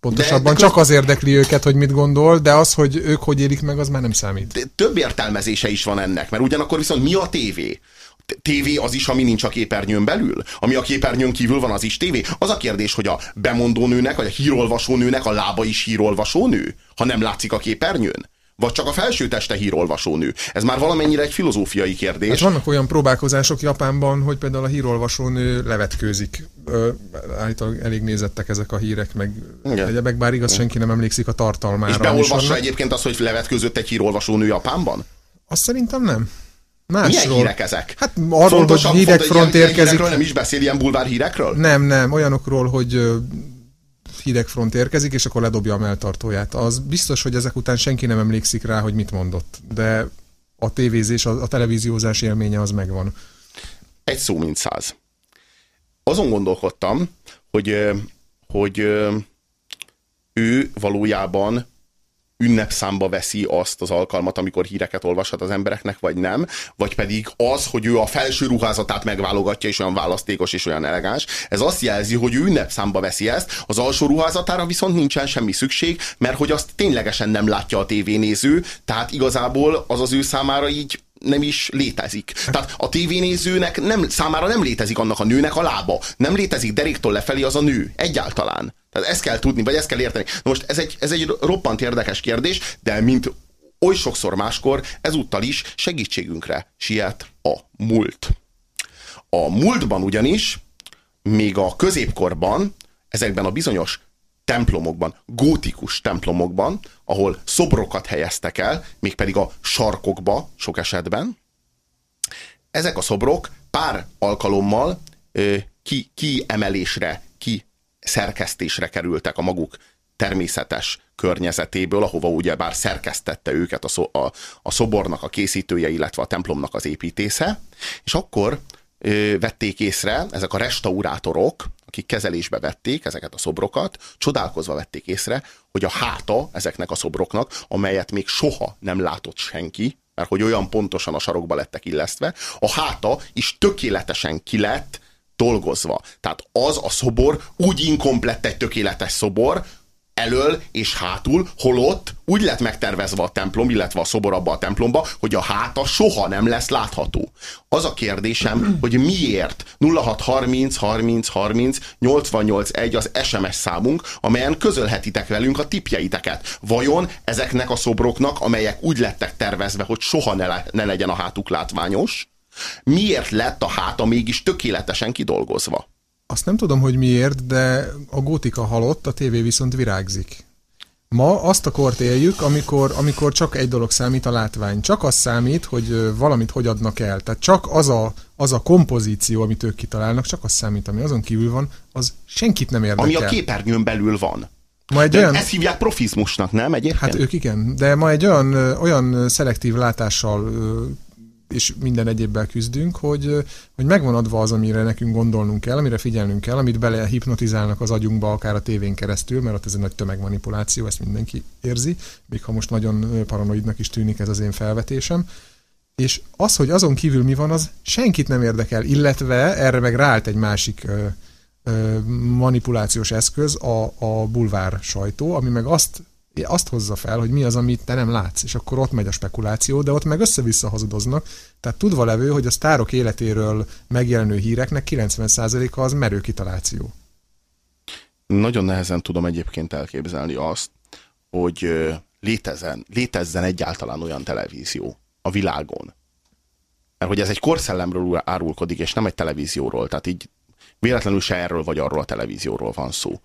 pontosabban De- de csak az érdekli őket, hogy mit gondol, de az, hogy ők hogy élik meg, az már nem számít. de több értelmezése is van ennek, mert ugyanakkor viszont mi a tévé? T- Tévé az is, ami nincs a képernyőn belül? Ami a képernyőn kívül van, az is tévé? Az a kérdés, hogy a bemondónőnek, vagy a hírolvasónőnek a lába is hírolvasónő, ha nem látszik a képernyőn? Vagy csak a felső teste hírolvasónő? Ez már valamennyire egy filozófiai kérdés. Hát vannak olyan próbálkozások Japánban, hogy például a hírolvasónő levetkőzik. Ö, állítólag elég nézettek ezek a hírek, meg Igen. egyebek, bár igaz, senki nem emlékszik a tartalmára. És beolvassa egyébként azt, hogy levetkőzött egy hírolvasónő Japánban? Azt szerintem nem. Másról. Milyen hírek ezek? Hát arról, Fontosabb, hogy hidegfront érkezik. Hírekről nem is beszél ilyen bulvár hírekről? Nem, nem, olyanokról, hogy hidegfront érkezik, és akkor ledobja a melltartóját. Az biztos, hogy ezek után senki nem emlékszik rá, hogy mit mondott, de a tévézés, a, a televíziózás élménye az megvan. Egy szó, mint száz. Azon gondolkodtam, hogy, hogy ő valójában ünnepszámba veszi azt az alkalmat, amikor híreket olvashat az embereknek, vagy nem, vagy pedig az, hogy ő a felső ruházatát megválogatja, és olyan választékos, és olyan elegáns. Ez azt jelzi, hogy ő ünnepszámba veszi ezt, az alsó ruházatára viszont nincsen semmi szükség, mert hogy azt ténylegesen nem látja a tévénéző, tehát igazából az az ő számára így nem is létezik. Tehát a tévénézőnek nem, számára nem létezik annak a nőnek a lába. Nem létezik deréktől lefelé az a nő. Egyáltalán. Tehát ezt kell tudni, vagy ezt kell érteni. Na most ez egy, ez egy roppant érdekes kérdés, de mint oly sokszor máskor, ezúttal is segítségünkre siet a múlt. A múltban ugyanis, még a középkorban, ezekben a bizonyos templomokban, gótikus templomokban, ahol szobrokat helyeztek el, mégpedig a sarkokba sok esetben, ezek a szobrok pár alkalommal ö, ki, kiemelésre, ki szerkesztésre kerültek a maguk természetes környezetéből, ahova ugye bár szerkesztette őket a, szo- a, a szobornak a készítője, illetve a templomnak az építésze, és akkor ö, vették észre ezek a restaurátorok, akik kezelésbe vették ezeket a szobrokat, csodálkozva vették észre, hogy a háta ezeknek a szobroknak, amelyet még soha nem látott senki, mert hogy olyan pontosan a sarokba lettek illesztve, a háta is tökéletesen ki lett dolgozva. Tehát az a szobor úgy inkomplett egy tökéletes szobor, elől és hátul, holott úgy lett megtervezve a templom, illetve a szobor abba a templomba, hogy a háta soha nem lesz látható. Az a kérdésem, [clears throat] hogy miért 0630 30 30 88 1 az SMS számunk, amelyen közölhetitek velünk a tipjeiteket. Vajon ezeknek a szobroknak, amelyek úgy lettek tervezve, hogy soha ne, le, ne legyen a hátuk látványos, miért lett a háta mégis tökéletesen kidolgozva? Azt nem tudom, hogy miért, de a gótika halott, a tévé viszont virágzik. Ma azt a kort éljük, amikor, amikor csak egy dolog számít, a látvány. Csak az számít, hogy valamit hogy adnak el. Tehát csak az a, az a kompozíció, amit ők kitalálnak, csak az számít, ami azon kívül van, az senkit nem érdekel. Ami a képernyőn belül van. Ma egy de olyan... ezt hívják profizmusnak, nem egyébként? Hát ők igen, de ma egy olyan, olyan szelektív látással és minden egyébbel küzdünk, hogy, hogy megvan adva az, amire nekünk gondolnunk kell, amire figyelnünk kell, amit bele hipnotizálnak az agyunkba, akár a tévén keresztül, mert ott ez egy nagy tömegmanipuláció, ezt mindenki érzi, még ha most nagyon paranoidnak is tűnik ez az én felvetésem. És az, hogy azon kívül mi van, az senkit nem érdekel, illetve erre meg ráállt egy másik ö, ö, manipulációs eszköz, a, a bulvár sajtó, ami meg azt azt hozza fel, hogy mi az, amit te nem látsz, és akkor ott megy a spekuláció, de ott meg össze-vissza hazudoznak. Tehát tudva levő, hogy a sztárok életéről megjelenő híreknek 90%-a az merő kitaláció. Nagyon nehezen tudom egyébként elképzelni azt, hogy létezzen, létezzen egyáltalán olyan televízió a világon. Mert hogy ez egy korszellemről árulkodik, és nem egy televízióról. Tehát így véletlenül se erről vagy arról a televízióról van szó.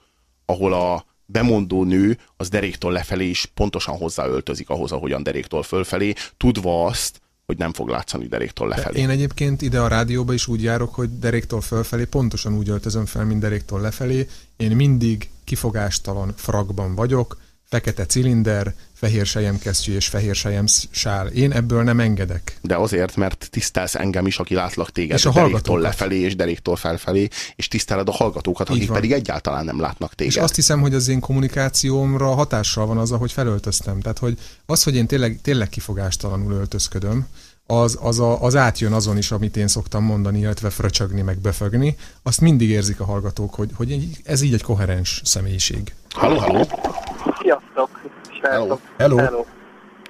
Ahol a, bemondó nő az deréktől lefelé is pontosan hozzáöltözik ahhoz, ahogyan deréktől fölfelé, tudva azt, hogy nem fog látszani deréktől lefelé. Én egyébként ide a rádióba is úgy járok, hogy deréktől fölfelé pontosan úgy öltözöm fel, mint deréktől lefelé. Én mindig kifogástalan frakban vagyok, fekete cilinder, fehér sejemkesztyű és fehér sejem sál. Én ebből nem engedek. De azért, mert tisztelsz engem is, aki látlak téged és a deréktől lefelé és deréktől felfelé, és tiszteled a hallgatókat, akik pedig egyáltalán nem látnak téged. És azt hiszem, hogy az én kommunikációmra hatással van az, ahogy felöltöztem. Tehát, hogy az, hogy én tényleg, tényleg kifogástalanul öltözködöm, az, az, a, az átjön azon is, amit én szoktam mondani, illetve fröcsögni, meg befögni, azt mindig érzik a hallgatók, hogy, hogy ez így egy koherens személyiség. Halló, halló! Hello. Hello. Hello.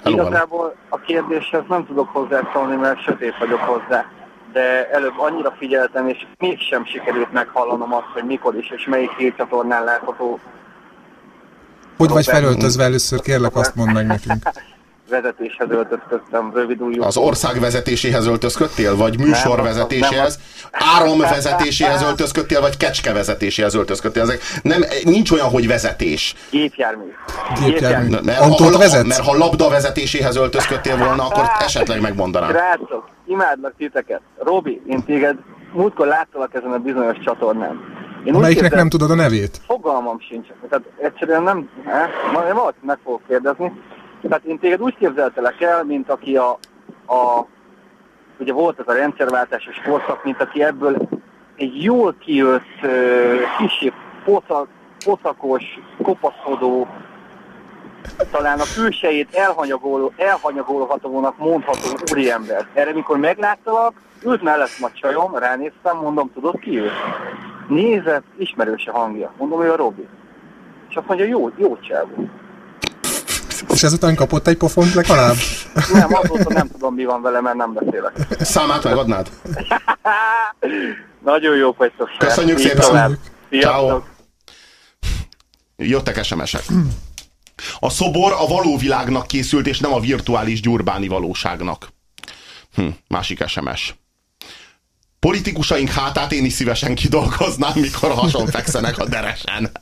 Hello. Igazából a kérdéshez nem tudok hozzászólni, mert sötét vagyok hozzá. De előbb annyira figyeltem, és mégsem sikerült meghallanom azt, hogy mikor is és melyik hírcsatornán látható. Hogy vagy felöltözve először, kérlek azt mondd meg nekünk. [laughs] vezetéshez öltözködtem, rövid ujjú. Az ország vezetéséhez öltözködtél, vagy műsor Nem, vezetéséhez, áram vezetéséhez öltözködtél, vagy kecske vezetéséhez öltözködtél. Ezek nem, nincs olyan, hogy vezetés. Gépjármű. Gépjármű. Mert, ha, vezetsz? mert ha labda vezetéséséhez öltözködtél volna, akkor esetleg megmondanám. Srácok, imádlak titeket. Robi, én téged múltkor láttalak ezen a bizonyos csatornán. Én Amelyiknek képzelem- nem tudod a nevét. Fogalmam sincs. Tehát egyszerűen nem... Eh? Majd én valakit meg fogok kérdezni. Tehát én téged úgy képzeltelek el, mint aki a, a ugye volt ez a rendszerváltásos korszak, mint aki ebből egy jól kijött, kisebb pocak, pocakos, kopaszkodó, talán a külsejét elhanyagoló, elhanyagolhatónak mondható úriember. Erre mikor megláttalak, ült mellett a csajom, ránéztem, mondom, tudod ki ő? Nézett, ismerős a hangja. Mondom, ő a Robi. És azt mondja, jó, jó csávó. És ezután kapott egy pofont legalább? Nem, azóta nem tudom, mi van vele, mert nem beszélek. Számát megadnád? Nagyon jó vagytok. Köszönjük Így szépen. Ciao. Jöttek SMS-ek. A szobor a való világnak készült, és nem a virtuális gyurbáni valóságnak. Hm, másik SMS. Politikusaink hátát én is szívesen kidolgoznám, mikor hason fekszenek a deresen. [laughs]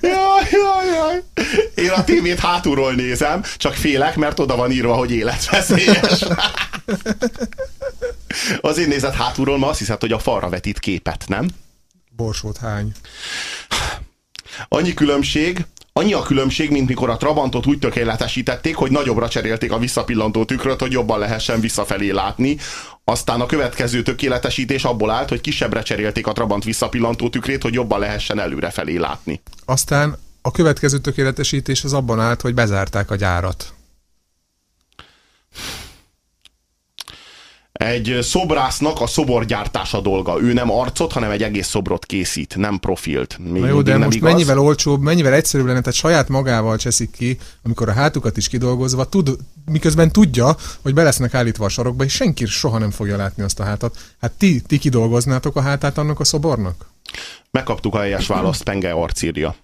Jaj, jaj, jaj. Én a tévét hátulról nézem, csak félek, mert oda van írva, hogy életveszélyes. Azért nézed hátulról, ma azt hiszed, hogy a falra vetít képet, nem? Borsót hány. Annyi különbség, annyi a különbség, mint mikor a Trabantot úgy tökéletesítették, hogy nagyobbra cserélték a visszapillantó tükröt, hogy jobban lehessen visszafelé látni. Aztán a következő tökéletesítés abból állt, hogy kisebbre cserélték a Trabant visszapillantó tükrét, hogy jobban lehessen előrefelé látni. Aztán a következő tökéletesítés az abban állt, hogy bezárták a gyárat. Egy szobrásznak a szoborgyártás a dolga. Ő nem arcot, hanem egy egész szobrot készít, nem profilt. Még Na jó, de most igaz. mennyivel olcsóbb, mennyivel egyszerűbb lenne, tehát saját magával cseszik ki, amikor a hátukat is kidolgozva, tud, miközben tudja, hogy be lesznek állítva a sarokba, és senki soha nem fogja látni azt a hátat. Hát ti, ti kidolgoznátok a hátát annak a szobornak? Megkaptuk a helyes választ, Penge arcírja.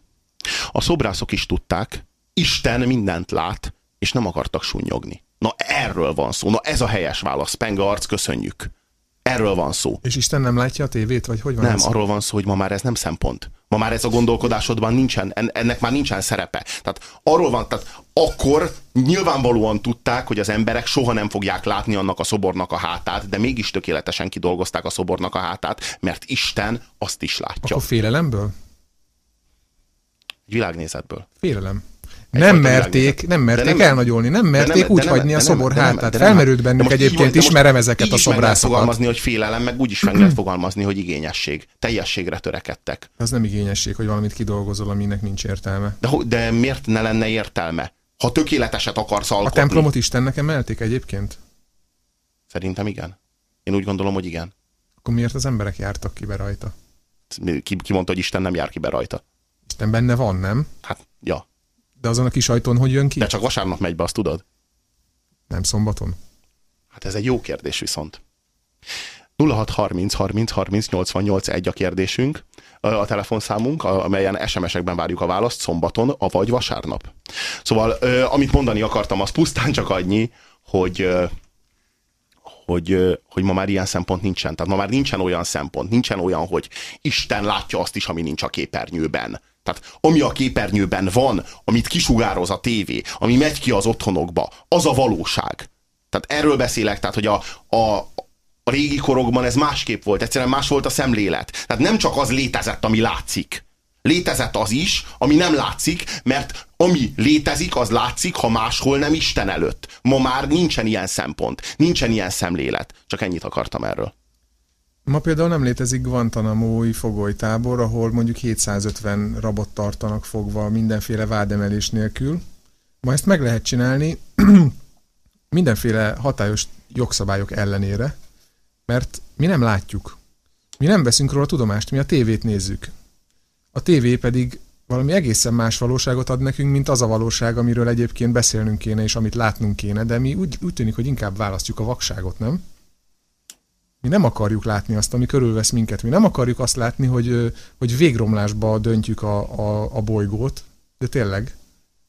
A szobrászok is tudták, Isten mindent lát, és nem akartak sunnyogni. Na erről van szó, na ez a helyes válasz, Penge arc, köszönjük. Erről van szó. És Isten nem látja a tévét, vagy hogy van Nem, ez? arról van szó, hogy ma már ez nem szempont. Ma már ez a gondolkodásodban nincsen, en- ennek már nincsen szerepe. Tehát arról van, tehát akkor nyilvánvalóan tudták, hogy az emberek soha nem fogják látni annak a szobornak a hátát, de mégis tökéletesen kidolgozták a szobornak a hátát, mert Isten azt is látja. Akkor félelemből? Egy világnézetből. Félelem. Nem merték, nem merték nem- elnagyolni, nem merték nem- úgy nem- hagyni a szobor nem- hátát. nem- Felmerült így egyébként, most ismerem ezeket így a szobrászokat. fogalmazni, hogy félelem, meg úgy is meg lehet fogalmazni, hogy igényesség. Teljességre törekedtek. Az nem igényesség, hogy valamit kidolgozol, aminek nincs értelme. De, de miért ne lenne értelme? Ha tökéleteset akarsz A alkotni. templomot Istennek emelték egyébként? Szerintem igen. Én úgy gondolom, hogy igen. Akkor miért az emberek jártak ki be rajta? Ki, ki mondta, hogy Isten nem jár ki be rajta? Isten benne van, nem? Hát, ja. De azon a kis ajtón hogy jön ki? De csak vasárnap megy be, azt tudod? Nem szombaton. Hát ez egy jó kérdés viszont. 0630 30 30 88 1 a kérdésünk, a telefonszámunk, amelyen SMS-ekben várjuk a választ szombaton, avagy vasárnap. Szóval, amit mondani akartam, az pusztán csak annyi, hogy hogy, hogy ma már ilyen szempont nincsen. Tehát ma már nincsen olyan szempont, nincsen olyan, hogy Isten látja azt is, ami nincs a képernyőben. Tehát ami a képernyőben van, amit kisugároz a tévé, ami megy ki az otthonokba, az a valóság. Tehát erről beszélek, tehát hogy a, a, a régi korokban ez másképp volt, egyszerűen más volt a szemlélet. Tehát nem csak az létezett, ami látszik. Létezett az is, ami nem látszik, mert ami létezik, az látszik, ha máshol nem Isten előtt. Ma már nincsen ilyen szempont, nincsen ilyen szemlélet. Csak ennyit akartam erről. Ma például nem létezik Guantanamo-i fogolytábor, ahol mondjuk 750 rabot tartanak fogva mindenféle vádemelés nélkül. Ma ezt meg lehet csinálni [clears throat] mindenféle hatályos jogszabályok ellenére, mert mi nem látjuk. Mi nem veszünk róla tudomást, mi a tévét nézzük. A tévé pedig valami egészen más valóságot ad nekünk, mint az a valóság, amiről egyébként beszélnünk kéne, és amit látnunk kéne, de mi úgy, úgy tűnik, hogy inkább választjuk a vakságot, nem? Mi nem akarjuk látni azt, ami körülvesz minket. Mi nem akarjuk azt látni, hogy, hogy végromlásba döntjük a, a, a bolygót, de tényleg.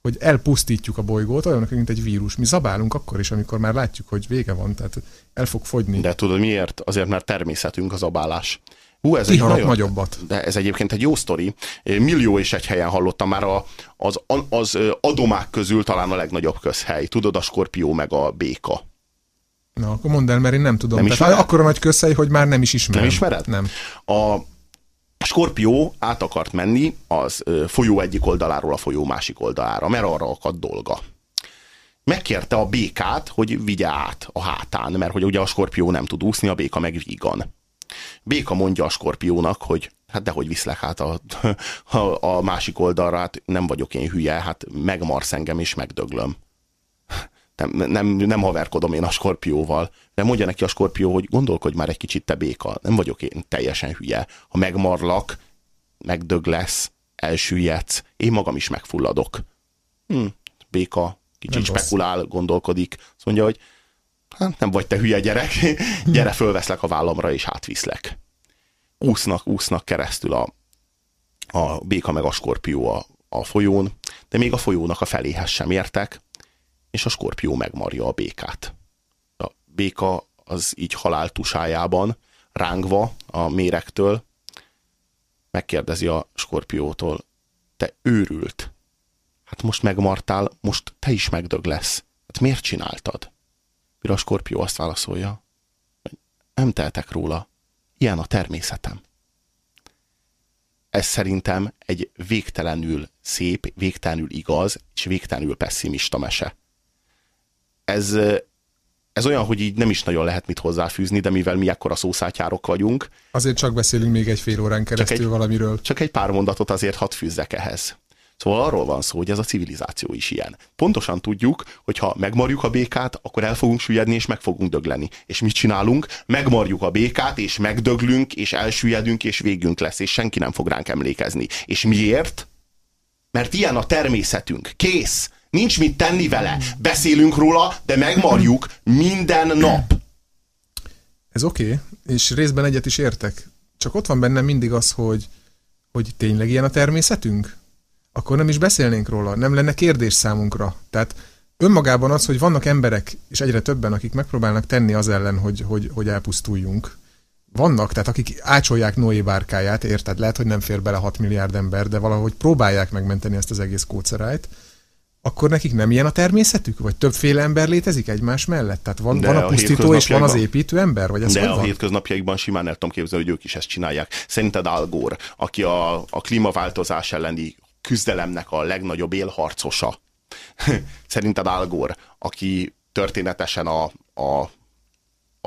hogy elpusztítjuk a bolygót, olyanok, mint egy vírus. Mi zabálunk akkor is, amikor már látjuk, hogy vége van, tehát el fog fogyni. De tudod miért? Azért, mert természetünk az abálás. Hú, ez Kihalok egy nagyobbat. De ez egyébként egy jó sztori. Millió és egy helyen hallottam már a, az, az adomák közül talán a legnagyobb közhely. Tudod, a skorpió meg a béka. Na, akkor mondd el, mert én nem tudom. Nem Tehát ismered? akkora nagy közhely, hogy már nem is ismerem. Nem ismered? Nem. A skorpió át akart menni az folyó egyik oldaláról a folyó másik oldalára, mert arra akadt dolga. Megkérte a békát, hogy vigye át a hátán, mert hogy ugye a skorpió nem tud úszni, a béka meg vígan. Béka mondja a skorpiónak, hogy hát dehogy viszlek át a, [laughs] a, a másik oldalra, hát nem vagyok én hülye, hát megmarsz engem és megdöglöm. Nem, nem, nem haverkodom én a skorpióval. De mondja neki a skorpió, hogy gondolkodj már egy kicsit te béka, nem vagyok én teljesen hülye. Ha megmarlak, megdög lesz, elsüllyedsz, én magam is megfulladok. Hm, béka kicsit Nem rossz. spekulál, gondolkodik. Azt mondja, hogy hát nem vagy te hülye gyerek, [laughs] gyere, fölveszlek a vállamra és átviszlek. Úsznak, úsznak keresztül a, a béka meg a skorpió a, a folyón, de még a folyónak a feléhez sem értek, és a skorpió megmarja a békát. A béka az így haláltusájában, rángva a méregtől, megkérdezi a skorpiótól, te őrült, hát most megmartál, most te is megdög lesz. Hát miért csináltad? Mire a skorpió azt válaszolja, hogy nem teltek róla, ilyen a természetem. Ez szerintem egy végtelenül szép, végtelenül igaz, és végtelenül pessimista mese. Ez, ez olyan, hogy így nem is nagyon lehet mit hozzáfűzni, de mivel mi ekkora szószátyárok vagyunk, Azért csak beszélünk még egy fél órán keresztül egy- valamiről. csak egy pár mondatot azért hadd fűzzek ehhez. Szóval arról van szó, hogy ez a civilizáció is ilyen. Pontosan tudjuk, hogy ha megmarjuk a békát, akkor el fogunk süllyedni, és meg fogunk dögleni. És mit csinálunk? Megmarjuk a békát, és megdöglünk, és elsüllyedünk, és végünk lesz, és senki nem fog ránk emlékezni. És miért? Mert ilyen a természetünk. Kész! Nincs mit tenni vele. Beszélünk róla, de megmarjuk minden nap. Ez oké, okay, és részben egyet is értek. Csak ott van bennem mindig az, hogy, hogy tényleg ilyen a természetünk? Akkor nem is beszélnénk róla, nem lenne kérdés számunkra. Tehát önmagában az, hogy vannak emberek, és egyre többen, akik megpróbálnak tenni az ellen, hogy, hogy, hogy elpusztuljunk. Vannak, tehát akik ácsolják Noé bárkáját, érted? Lehet, hogy nem fér bele 6 milliárd ember, de valahogy próbálják megmenteni ezt az egész kócerájt. Akkor nekik nem ilyen a természetük? Vagy többféle ember létezik egymás mellett? Tehát van, De van a a pusztító és van az építő ember? Vagy ez De a van? hétköznapjaikban simán el tudom képzelni, hogy ők is ezt csinálják. Szerinted Al Gore, aki a, a klímaváltozás elleni küzdelemnek a legnagyobb élharcosa, [laughs] szerinted Al Gore, aki történetesen a, a,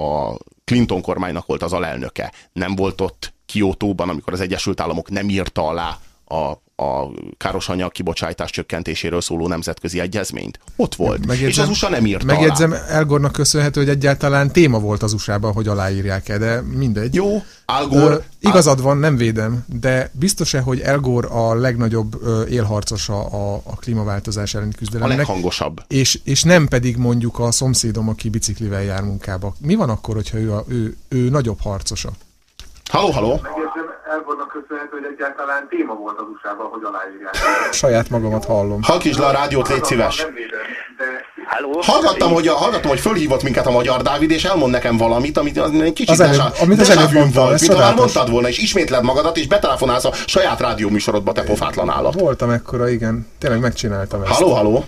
a Clinton kormánynak volt az alelnöke, nem volt ott Kiotóban, amikor az Egyesült Államok nem írta alá a, a károsanyag kibocsátás csökkentéséről szóló nemzetközi egyezményt. Ott volt. és az USA nem írta Megjegyzem, alá. Elgornak köszönhető, hogy egyáltalán téma volt az USA-ban, hogy aláírják-e, de mindegy. Jó, Al Gore, Ö, igazad van, nem védem, de biztos-e, hogy Elgor a legnagyobb ö, élharcosa a, a klímaváltozás elleni a küzdelemnek, leghangosabb. és, és nem pedig mondjuk a szomszédom, aki biciklivel jár munkába. Mi van akkor, hogyha ő, a, ő, ő nagyobb harcosa? Haló, haló! Elgornak köszönhető, hogy egyáltalán téma volt az USA-ban, hogy aláírják. Saját magamat hallom. Halkítsd le a rádiót, légy szíves! Halló? Hallgattam, hogy, a, hallgattam, hogy fölhívott minket a Magyar Dávid, és elmond nekem valamit, amit egy kicsit Az előbb- amit az előbb mondtam, volt, mint már mondtad volna, és ismétled magadat, és betelefonálsz a saját rádióműsorodba, te pofátlan állat. Voltam ekkora, igen. Tényleg megcsináltam ezt. Haló, haló!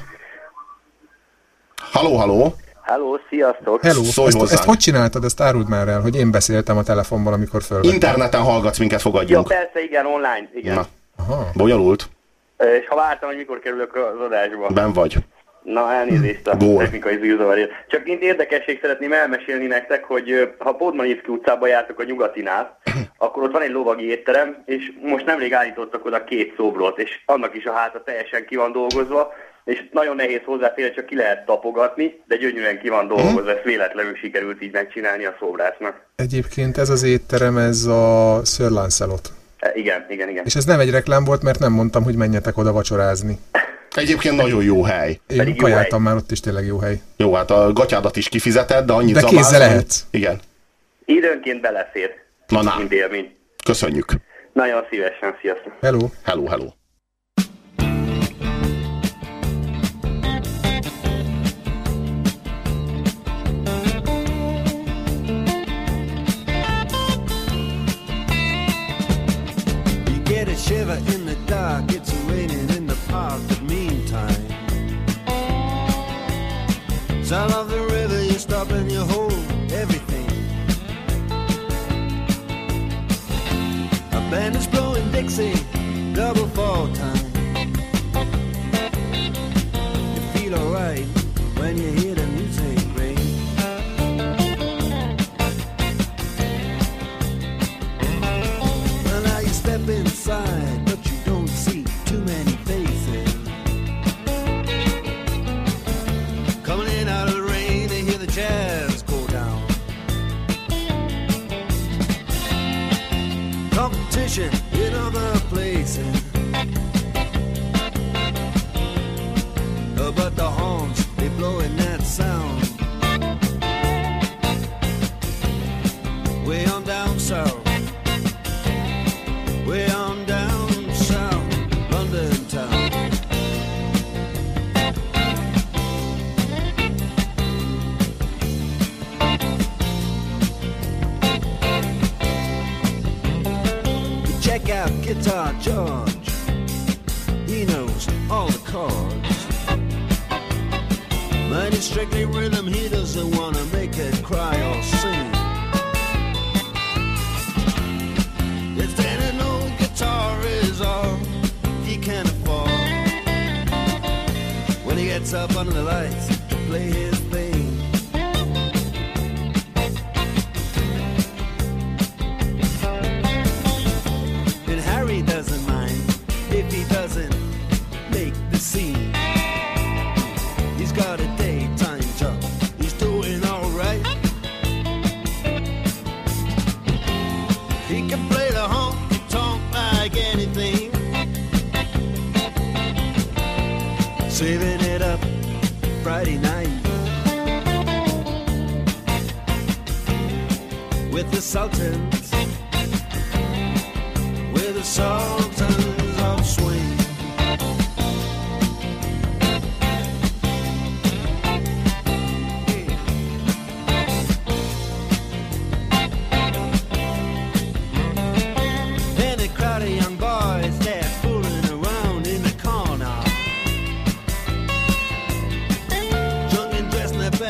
Haló, haló! Halló, sziasztok! Hello, Szólj ezt, hozzánk. ezt hogy csináltad? Ezt áruld már el, hogy én beszéltem a telefonban, amikor fölvettem. Interneten hallgatsz minket, Ja, fogadjunk. persze, igen, online, igen. Na, Aha. bonyolult? És ha vártam, hogy mikor kerülök az adásba. Ben vagy. Na, elnézést a Gól. technikai zűrzavarért. Csak mint érdekesség szeretném elmesélni nektek, hogy ha Podmanicki utcába jártok a nyugatinál, [clears throat] akkor ott van egy lovagi étterem, és most nemrég állítottak oda két szobrot, és annak is a háta teljesen ki van dolgozva, és nagyon nehéz hozzáférni, csak ki lehet tapogatni, de gyönyörűen ki van dolgozva, ezt véletlenül sikerült így megcsinálni a szobrásznak. Egyébként ez az étterem, ez a Sir Lancelot. E, igen, igen, igen. És ez nem egy reklám volt, mert nem mondtam, hogy menjetek oda vacsorázni. Egyébként nagyon jó hely. Én Pedig jó kajáltam már ott is tényleg jó hely. Jó, hát a gatyádat is kifizeted, de annyit De kézzel lehetsz. Igen. Időnként belefér, Na, na, mint élmény. köszönjük. Nagyon szívesen, sziasztok! Hello! Hello, hello.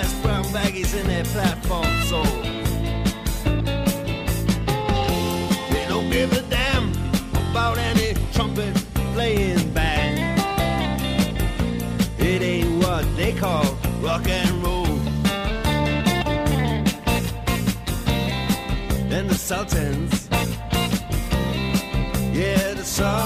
ass brown baggies in their platform soul. They don't give a damn about any trumpet playing band. It ain't what they call rock and roll. Then the Sultans, yeah, the Sultans.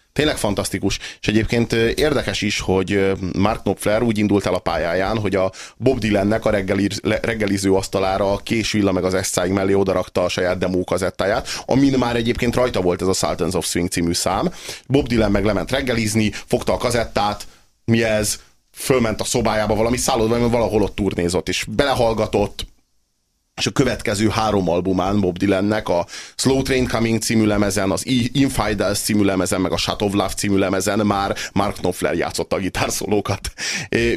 Tényleg fantasztikus. És egyébként érdekes is, hogy Mark Knopfler úgy indult el a pályáján, hogy a Bob Dylannek a reggeli, reggeliző asztalára Kés Villa meg az Esszáig mellé odarakta a saját demó kazettáját, amin már egyébként rajta volt ez a Sultans of Swing című szám. Bob Dylan meg lement reggelizni, fogta a kazettát, mi ez, fölment a szobájába valami szállodba, valahol ott turnézott, és belehallgatott, és a következő három albumán Bob Dylannek a Slow Train Coming című lemezen, az Infidels című lemezen, meg a Shut of Love című lemezen már Mark Knopfler játszotta a gitárszólókat.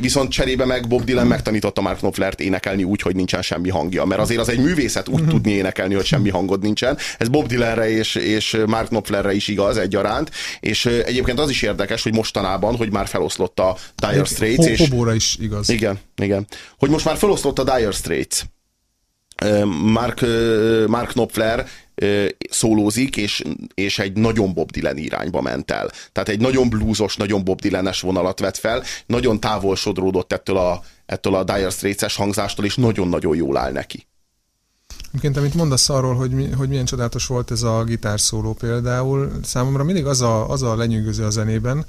Viszont cserébe meg Bob Dylan megtanította Mark Knopflert énekelni úgy, hogy nincsen semmi hangja, mert azért az egy művészet úgy tudni énekelni, hogy semmi hangod nincsen. Ez Bob Dylanre és, és Mark Knopflerre is igaz egyaránt, és egyébként az is érdekes, hogy mostanában, hogy már feloszlott a Dire Straits, Ho- és is igaz. igen, igen. Hogy most már felosztott a Dire Straits. Mark, Mark Knopfler szólózik, és, és egy nagyon Bob Dylan irányba ment el. Tehát egy nagyon bluesos, nagyon Bob Dylan-es vonalat vett fel, nagyon távol sodródott ettől a, ettől a Dire Straits-es hangzástól, és nagyon-nagyon jól áll neki. Egyébként, amit mondasz arról, hogy, hogy milyen csodálatos volt ez a gitárszóló például, számomra mindig az a, az a lenyűgöző a zenében,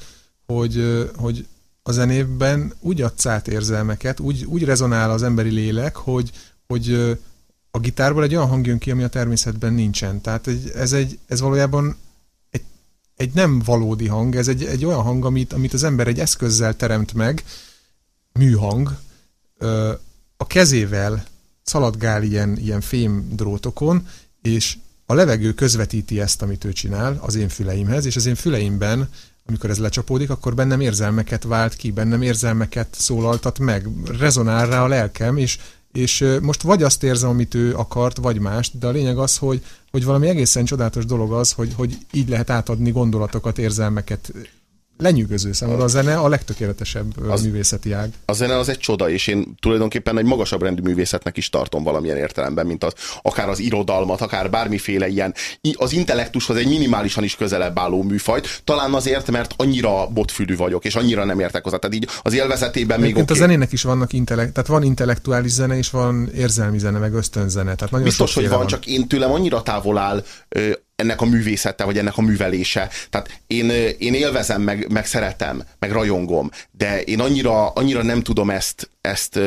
hogy, hogy a zenében úgy adsz át érzelmeket, úgy, úgy rezonál az emberi lélek, hogy, hogy a gitárból egy olyan hang jön ki, ami a természetben nincsen. Tehát egy, ez, egy, ez valójában egy, egy nem valódi hang, ez egy, egy olyan hang, amit, amit az ember egy eszközzel teremt meg, műhang, ö, a kezével szaladgál ilyen, ilyen fém drótokon, és a levegő közvetíti ezt, amit ő csinál az én füleimhez, és az én füleimben, amikor ez lecsapódik, akkor bennem érzelmeket vált ki, bennem érzelmeket szólaltat meg, rezonál rá a lelkem, és, és most vagy azt érzem, amit ő akart, vagy mást, de a lényeg az, hogy, hogy valami egészen csodálatos dolog az, hogy, hogy így lehet átadni gondolatokat, érzelmeket. Lenyűgöző számomra a zene a legtökéletesebb az, művészeti ág. A zene az egy csoda, és én tulajdonképpen egy magasabb rendű művészetnek is tartom valamilyen értelemben, mint az, akár az irodalmat, akár bármiféle ilyen, az intellektushoz egy minimálisan is közelebb álló műfajt, talán azért, mert annyira botfülű vagyok, és annyira nem értek hozzá. Tehát így az élvezetében még Egyébként oké. a zenének is vannak intellekt, tehát van intellektuális zene, és van érzelmi zene, meg ösztönzene. Tehát nagyon Biztos, hogy sokféle van, csak én tőlem annyira távol áll ennek a művészete, vagy ennek a művelése. Tehát én, én élvezem, meg, meg szeretem, meg rajongom, de én annyira, annyira nem tudom ezt, ezt,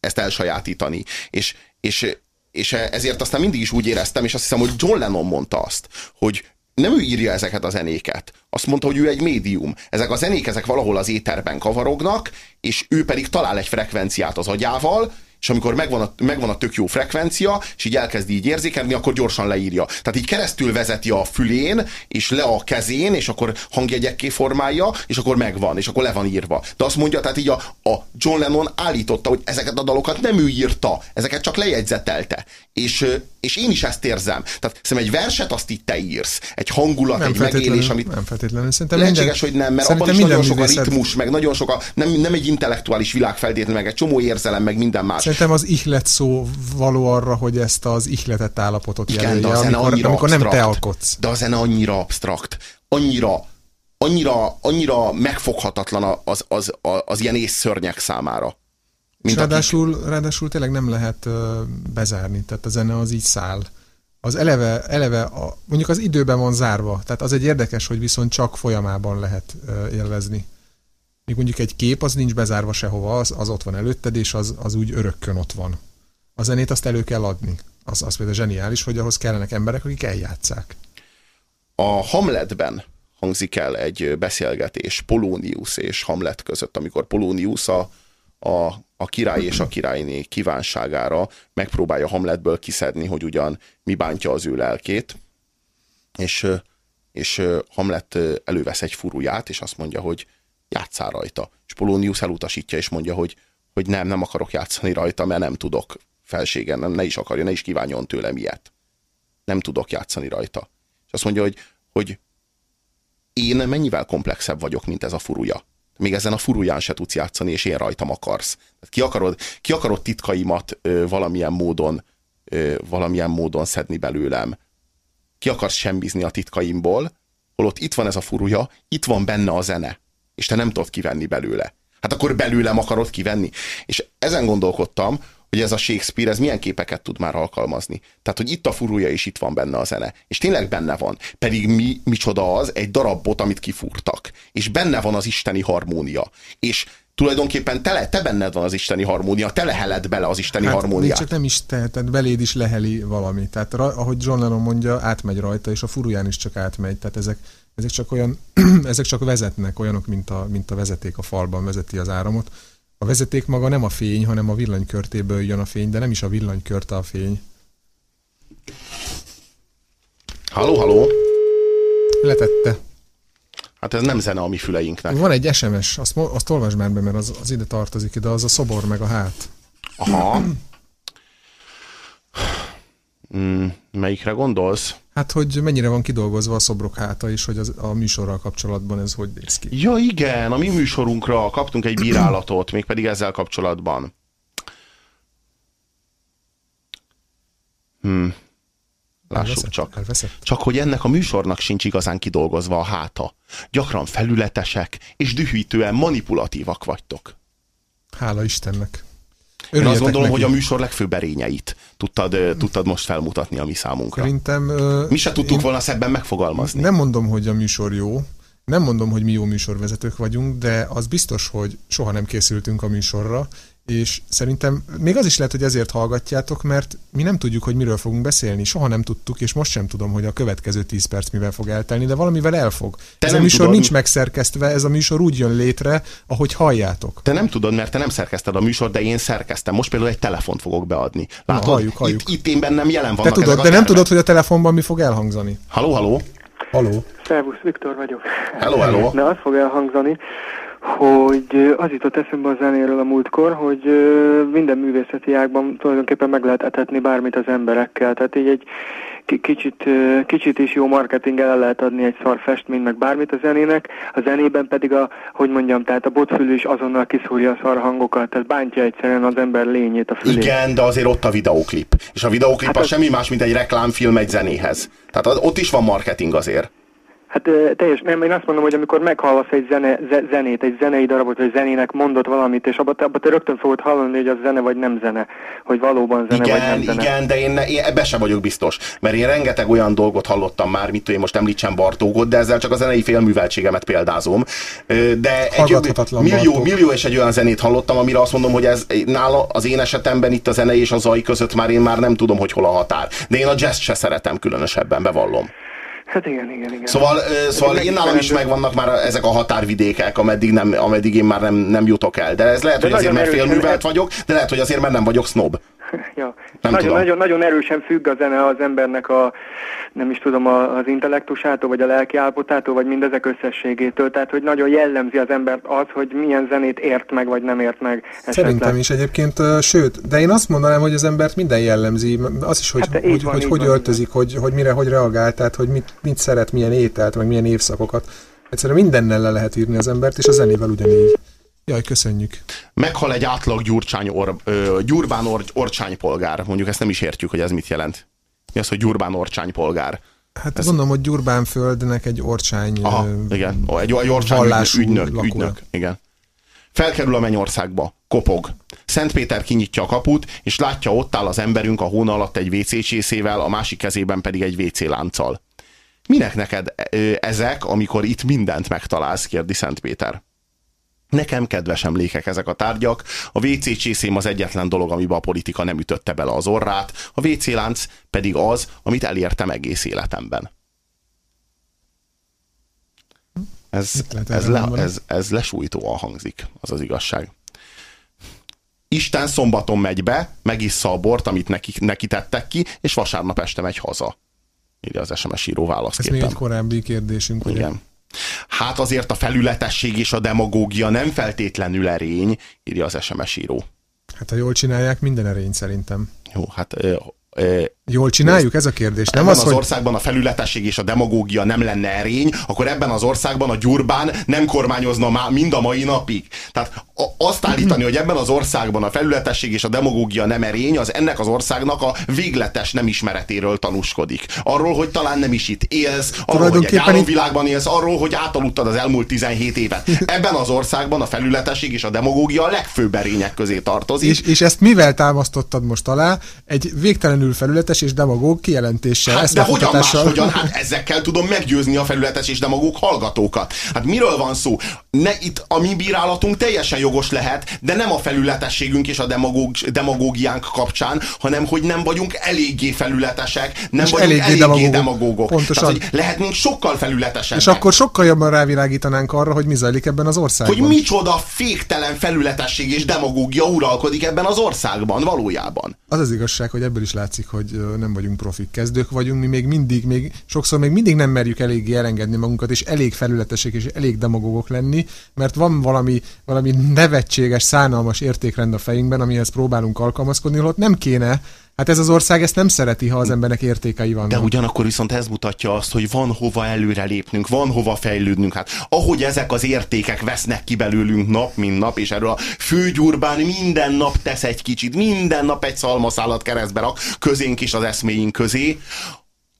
ezt elsajátítani. És, és, és ezért aztán mindig is úgy éreztem, és azt hiszem, hogy John Lennon mondta azt, hogy nem ő írja ezeket a zenéket. Azt mondta, hogy ő egy médium. Ezek a zenék, ezek valahol az éterben kavarognak, és ő pedig talál egy frekvenciát az agyával, és amikor megvan a, megvan a tök jó frekvencia, és így elkezd így érzékelni, akkor gyorsan leírja. Tehát így keresztül vezeti a fülén, és le a kezén, és akkor hangjegyekké formálja, és akkor megvan, és akkor le van írva. De azt mondja, tehát így a, a John Lennon állította, hogy ezeket a dalokat nem ő írta, ezeket csak lejegyzetelte. És, és én is ezt érzem. Tehát szerintem egy verset azt itt te írsz, egy hangulat, egy megélés, amit nem feltétlenül. Szerintem Lehetséges, hogy nem, mert abban is nagyon minden sok a ritmus, meg nagyon sok a, nem, nem egy intellektuális világ feltétlenül, meg egy csomó érzelem, meg minden más. Szerintem az ihlet szó való arra, hogy ezt az ihletett állapotot Igen, jelölje, de a amikor, annyira amikor nem te alkotsz. De a zene annyira absztrakt, annyira, annyira, annyira megfoghatatlan az, az, az, az ilyen észszörnyek számára. Mint akik, ráadásul, ráadásul tényleg nem lehet bezárni, tehát a zene az így száll. Az eleve, eleve a, mondjuk az időben van zárva, tehát az egy érdekes, hogy viszont csak folyamában lehet élvezni. Míg mondjuk egy kép, az nincs bezárva sehova, az, az ott van előtted, és az, az úgy örökkön ott van. A zenét azt elő kell adni. Az, az például zseniális, hogy ahhoz kellenek emberek, akik eljátszák. a Hamletben hangzik el egy beszélgetés Polónius és Hamlet között, amikor Polónius a, a, a király és a királyné kívánságára megpróbálja Hamletből kiszedni, hogy ugyan mi bántja az ő lelkét, és, és Hamlet elővesz egy furuját, és azt mondja, hogy játszál rajta. És Polónius elutasítja, és mondja, hogy, hogy nem, nem akarok játszani rajta, mert nem tudok felségen, nem, ne is akarja, ne is kívánjon tőlem ilyet. Nem tudok játszani rajta. És azt mondja, hogy, hogy én mennyivel komplexebb vagyok, mint ez a furuja. Még ezen a furuján se tudsz játszani, és én rajtam akarsz. Tehát ki akarod, ki akarod titkaimat ö, valamilyen módon ö, valamilyen módon szedni belőlem. Ki akarsz semmizni a titkaimból, holott itt van ez a furuja, itt van benne a zene, és te nem tudod kivenni belőle. Hát akkor belőlem akarod kivenni. És ezen gondolkodtam, hogy ez a Shakespeare, ez milyen képeket tud már alkalmazni. Tehát, hogy itt a furúja és itt van benne a zene. És tényleg benne van. Pedig mi, micsoda az? Egy darab bot, amit kifúrtak. És benne van az isteni harmónia. És tulajdonképpen te, te benned van az isteni harmónia, te leheled bele az isteni Hát harmóniát. csak nem is te, tehát beléd is leheli valami. Tehát ahogy John Lennon mondja, átmegy rajta, és a furuján is csak átmegy. Tehát ezek, ezek csak olyan, [clears throat] ezek csak vezetnek, olyanok, mint a, mint a vezeték a falban vezeti az áramot. A vezeték maga nem a fény, hanem a villanykörtéből jön a fény, de nem is a villanykörte a fény. Halló, halló? Letette. Hát ez nem zene a mi füleinknek. Van egy SMS, azt, azt olvasd már be, mert az, az ide tartozik ide, az a szobor meg a hát. Aha. Mm, melyikre gondolsz? Hát, hogy mennyire van kidolgozva a szobrok háta, és hogy az, a műsorral kapcsolatban ez hogy néz ki. Ja igen, a mi műsorunkra kaptunk egy bírálatot, mégpedig ezzel kapcsolatban. Hmm. Lássuk Elveszett? csak. Elveszett? Csak hogy ennek a műsornak sincs igazán kidolgozva a háta. Gyakran felületesek és dühítően manipulatívak vagytok. Hála Istennek. Én azt Örüljetek gondolom, neki. hogy a műsor legfőbb erényeit tudtad, tudtad most felmutatni a mi számunkra. Szerintem... ö, Mi se tudtuk én volna szebben megfogalmazni. Nem mondom, hogy a műsor jó, nem mondom, hogy mi jó műsorvezetők vagyunk, de az biztos, hogy soha nem készültünk a műsorra, és szerintem még az is lehet, hogy ezért hallgatjátok, mert mi nem tudjuk, hogy miről fogunk beszélni, soha nem tudtuk, és most sem tudom, hogy a következő 10 perc mivel fog eltelni, de valamivel elfog. Te ez a műsor tudod- nincs megszerkesztve, ez a műsor úgy jön létre, ahogy halljátok. Te nem tudod, mert te nem szerkeszted a műsor, de én szerkeztem. Most például egy telefont fogok beadni. Látod? halljuk, halljuk. Itt, itt én bennem jelen Te vannak tudod, ezek a de nem tudod, hogy a telefonban mi fog elhangzani. Haló, haló? Haló? Szervusz, Viktor vagyok. Hello, hello. De az fog elhangzani, hogy az jutott eszembe a zenéről a múltkor, hogy minden művészeti ágban tulajdonképpen meg lehet etetni bármit az emberekkel. Tehát így egy ki- kicsit, kicsit is jó marketinggel el lehet adni egy szar festményt, meg bármit a zenének, a zenében pedig a, hogy mondjam, tehát a botfülű is azonnal kiszúrja a szar hangokat, tehát bántja egyszerűen az ember lényét, a fülét. Igen, de azért ott a videóklip. És a videóklip Hát az az- semmi más, mint egy reklámfilm egy zenéhez. Tehát az- ott is van marketing azért. Hát teljes, nem, én azt mondom, hogy amikor meghallasz egy zene, ze, zenét, egy zenei darabot, vagy zenének mondott valamit, és abban abba te rögtön fogod hallani, hogy az zene vagy nem zene, hogy valóban zene vagy nem Igen, zene. igen, de én, ne- én ebbe sem vagyok biztos. Mert én rengeteg olyan dolgot hallottam már, mit tudom én most említsem Bartógot, de ezzel csak a zenei félműveltségemet példázom. De egy millió, millió és egy olyan zenét hallottam, amire azt mondom, hogy ez nála az én esetemben itt a zene és a zaj között már én már nem tudom, hogy hol a határ. De én a jazz se szeretem különösebben, bevallom. Hát igen, igen, igen. Szóval, szóval én nálam is megvannak már ezek a határvidékek, ameddig, nem, ameddig én már nem, nem jutok el. De ez lehet, De hogy azért, mert félművelt vagyok, de lehet, hogy azért, mert nem vagyok snob. [laughs] Ja. Nem nagyon, tudom. nagyon, nagyon erősen függ a zene az embernek a, nem is tudom, a, az intellektusától, vagy a lelki állapotától, vagy mindezek összességétől. Tehát, hogy nagyon jellemzi az embert az, hogy milyen zenét ért meg, vagy nem ért meg. esetleg. Szerintem is egyébként, sőt, de én azt mondanám, hogy az embert minden jellemzi, az is, hogy Hát hogy, van, hogy, hogy van, öltözik, hogy, hogy mire, hogy reagál, tehát hogy mit, mit szeret, milyen ételt, meg milyen évszakokat. Egyszerűen mindennel le lehet írni az embert, és a zenével ugyanígy. Jaj, köszönjük. meghal egy átlag gyurcsány or, ö, gyurbán or, orcsánypolgár. Mondjuk ezt nem is értjük, hogy ez mit jelent. Mi az, hogy gyurbán orcsánypolgár? Hát Ez- gondolom, hogy Gyurbán földnek egy orcsány Aha, ö, igen. Ó, Egy, egy orcsány ügynök, ügynök, igen. Felkerül a mennyországba, kopog. Szent Péter kinyitja a kaput, és látja, ott áll az emberünk a hóna alatt egy WC csészével, a másik kezében pedig egy WC lánccal. Minek neked ezek, amikor itt mindent megtalálsz, kérdi Szent Péter. Nekem kedves emlékek ezek a tárgyak, a WC csészém az egyetlen dolog, amiben a politika nem ütötte bele az orrát, a WC lánc pedig az, amit elértem egész életemben. Ez, ez, le, ez, ez lesújtóan hangzik, az az igazság. Isten szombaton megy be, megissza a bort, amit neki, neki tettek ki, és vasárnap este megy haza. Írja az SMS író Ez még válaszképpen. egy korábbi kérdésünk. ugye? Hát azért a felületesség és a demagógia nem feltétlenül erény, írja az SMS író. Hát ha jól csinálják, minden erény szerintem. Jó, hát ö, ö, Jól csináljuk? Ez a kérdés. Nem ebben az, az hogy országban a felületesség és a demagógia nem lenne erény, akkor ebben az országban a Gyurbán nem kormányozna már mind a mai napig. Tehát azt állítani, hogy ebben az országban a felületesség és a demagógia nem erény, az ennek az országnak a végletes nem ismeretéről tanúskodik. Arról, hogy talán nem is itt élsz, arról, hogy egy álomvilágban élsz, arról, hogy átaludtad az elmúlt 17 évet. Ebben az országban a felületesség és a demagógia a legfőbb erények közé tartozik. és, és ezt mivel támasztottad most alá? Egy végtelenül felületes és demagóg kijelentéssel, Hát, de hogyan eszmefutatással. máshogyan? Hát ezekkel tudom meggyőzni a felületes és demagóg hallgatókat. Hát miről van szó? Ne, itt a mi bírálatunk teljesen jogos lehet, de nem a felületességünk és a demagóg, demagógiánk kapcsán, hanem hogy nem vagyunk eléggé felületesek, nem És vagyunk eléggé eléggé, demagógok. demagógok. Pontosan. Tehát, hogy lehetnénk sokkal felületesebbek. És akkor sokkal jobban rávilágítanánk arra, hogy mi zajlik ebben az országban. hogy micsoda féktelen felületesség és demagógia uralkodik ebben az országban valójában. Az az igazság, hogy ebből is látszik, hogy nem vagyunk profik, kezdők vagyunk, mi még mindig, még sokszor még mindig nem merjük eléggé elengedni magunkat, és elég felületesek és elég demagógok lenni, mert van valami, valami nevetséges, szánalmas értékrend a fejünkben, amihez próbálunk alkalmazkodni, holott nem kéne. Hát ez az ország ezt nem szereti, ha az embernek értékei vannak. De ugyanakkor viszont ez mutatja azt, hogy van hova előrelépnünk, van hova fejlődnünk. Hát ahogy ezek az értékek vesznek ki belőlünk nap, mint nap, és erről a főgyurbán minden nap tesz egy kicsit, minden nap egy szalmaszálat keresztbe rak közénk és az eszméink közé,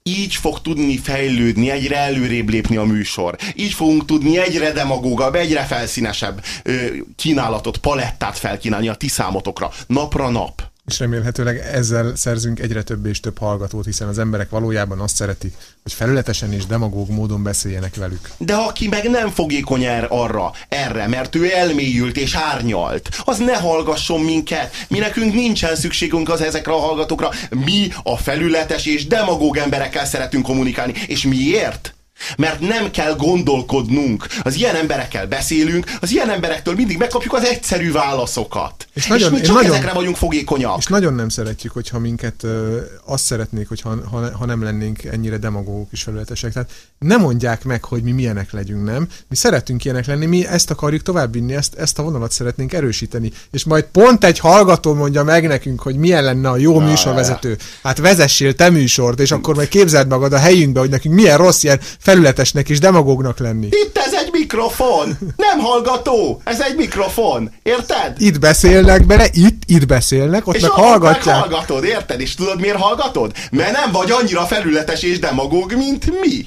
így fog tudni fejlődni, egyre előrébb lépni a műsor. Így fogunk tudni egyre demagógabb, egyre felszínesebb ö, kínálatot, palettát felkínálni a ti számotokra, napra nap. És remélhetőleg ezzel szerzünk egyre több és több hallgatót, hiszen az emberek valójában azt szeretik, hogy felületesen és demagóg módon beszéljenek velük. De aki meg nem fogékony er arra, erre, mert ő elmélyült és árnyalt, az ne hallgasson minket. Mi nekünk nincsen szükségünk az ezekre a hallgatókra. Mi a felületes és demagóg emberekkel szeretünk kommunikálni. És miért? Mert nem kell gondolkodnunk. Az ilyen emberekkel beszélünk, az ilyen emberektől mindig megkapjuk az egyszerű válaszokat. És És, nagyon- mi én csak nagyon- ezekre vagyunk fogékonyak. És nagyon nem szeretjük, hogyha minket ö, azt szeretnék, hogyha, ha, ha nem lennénk ennyire demagógok és felületesek. Tehát ne mondják meg, hogy mi milyenek legyünk, nem? Mi szeretünk ilyenek lenni, mi ezt akarjuk továbbvinni, ezt, ezt a vonalat szeretnénk erősíteni. És majd pont egy hallgató mondja meg nekünk, hogy milyen lenne a jó műsorvezető. Hát vezessél te műsort, és akkor majd képzeld magad a helyünkbe, hogy nekünk milyen rossz ilyen felületesnek és demagógnak lenni. Itt ez egy mikrofon! Nem hallgató! Ez egy mikrofon! Érted? Itt beszélnek bele, itt, itt beszélnek, ott És meg ahol hallgatják. Meg hallgatod, érted? És tudod miért hallgatod? Mert nem vagy annyira felületes és demagóg, mint mi.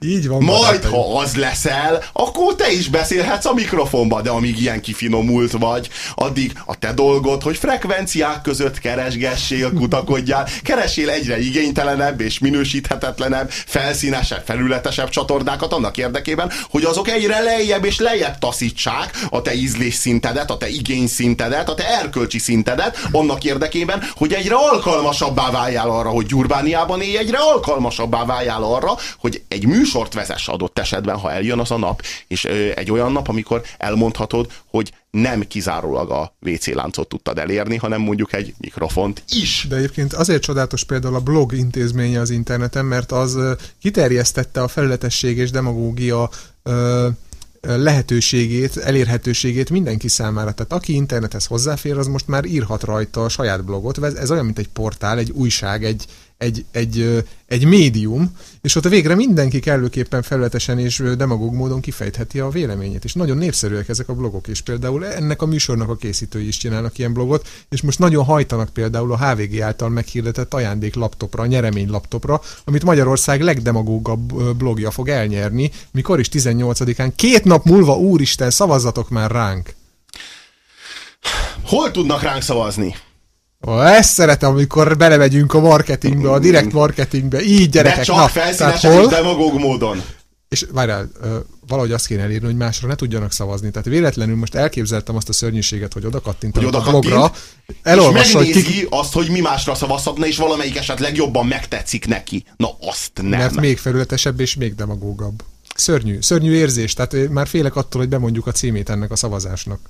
Így van. Majd, barátaim. ha az leszel, akkor te is beszélhetsz a mikrofonba, de amíg ilyen kifinomult vagy, addig a te dolgod, hogy frekvenciák között keresgessél, kutakodjál, keresél egyre igénytelenebb és minősíthetetlenebb, felszínesebb, felületesebb csatornákat annak érdekében, hogy azok egyre lejjebb és lejjebb taszítsák a te ízlés szintedet, a te igény szintedet, a te erkölcsi szintedet, annak érdekében, hogy egyre alkalmasabbá váljál arra, hogy Gyurbániában élj, egyre alkalmasabbá váljál arra, hogy egy műsort vezess adott esetben, ha eljön az a nap, és egy olyan nap, amikor elmondhatod, hogy nem kizárólag a WC láncot tudtad elérni, hanem mondjuk egy mikrofont is. De egyébként azért csodálatos például a blog intézménye az interneten, mert az kiterjesztette a felületesség és demagógia ö, lehetőségét, elérhetőségét mindenki számára. Tehát aki internethez hozzáfér, az most már írhat rajta a saját blogot. Ez, ez olyan, mint egy portál, egy újság, egy, egy, egy, egy médium, és ott végre mindenki kellőképpen felületesen és demagóg módon kifejtheti a véleményét. És nagyon népszerűek ezek a blogok, és például ennek a műsornak a készítői is csinálnak ilyen blogot, és most nagyon hajtanak például a HVG által meghirdetett ajándék laptopra, a nyeremény laptopra, amit Magyarország legdemagógabb blogja fog elnyerni, mikor is 18-án, két nap múlva, úristen, szavazzatok már ránk! Hol tudnak ránk szavazni? Ó, ezt szeretem, amikor belevegyünk a marketingbe, a direkt marketingbe, így gyerekek. De csak Na, felszínesen tehát és demagóg módon. És várjál, valahogy azt kéne elérni, hogy másra ne tudjanak szavazni. Tehát véletlenül most elképzeltem azt a szörnyűséget, hogy oda kattintanak Hogy a oda blogra, kattint, elolvassa, és hogy megnézi kik, azt, hogy mi másra szavazhatna, és valamelyik esetleg jobban megtetszik neki. Na azt nem. mert még felületesebb és még demagógabb. Szörnyű, szörnyű érzés, tehát már félek attól, hogy bemondjuk a címét ennek a szavazásnak.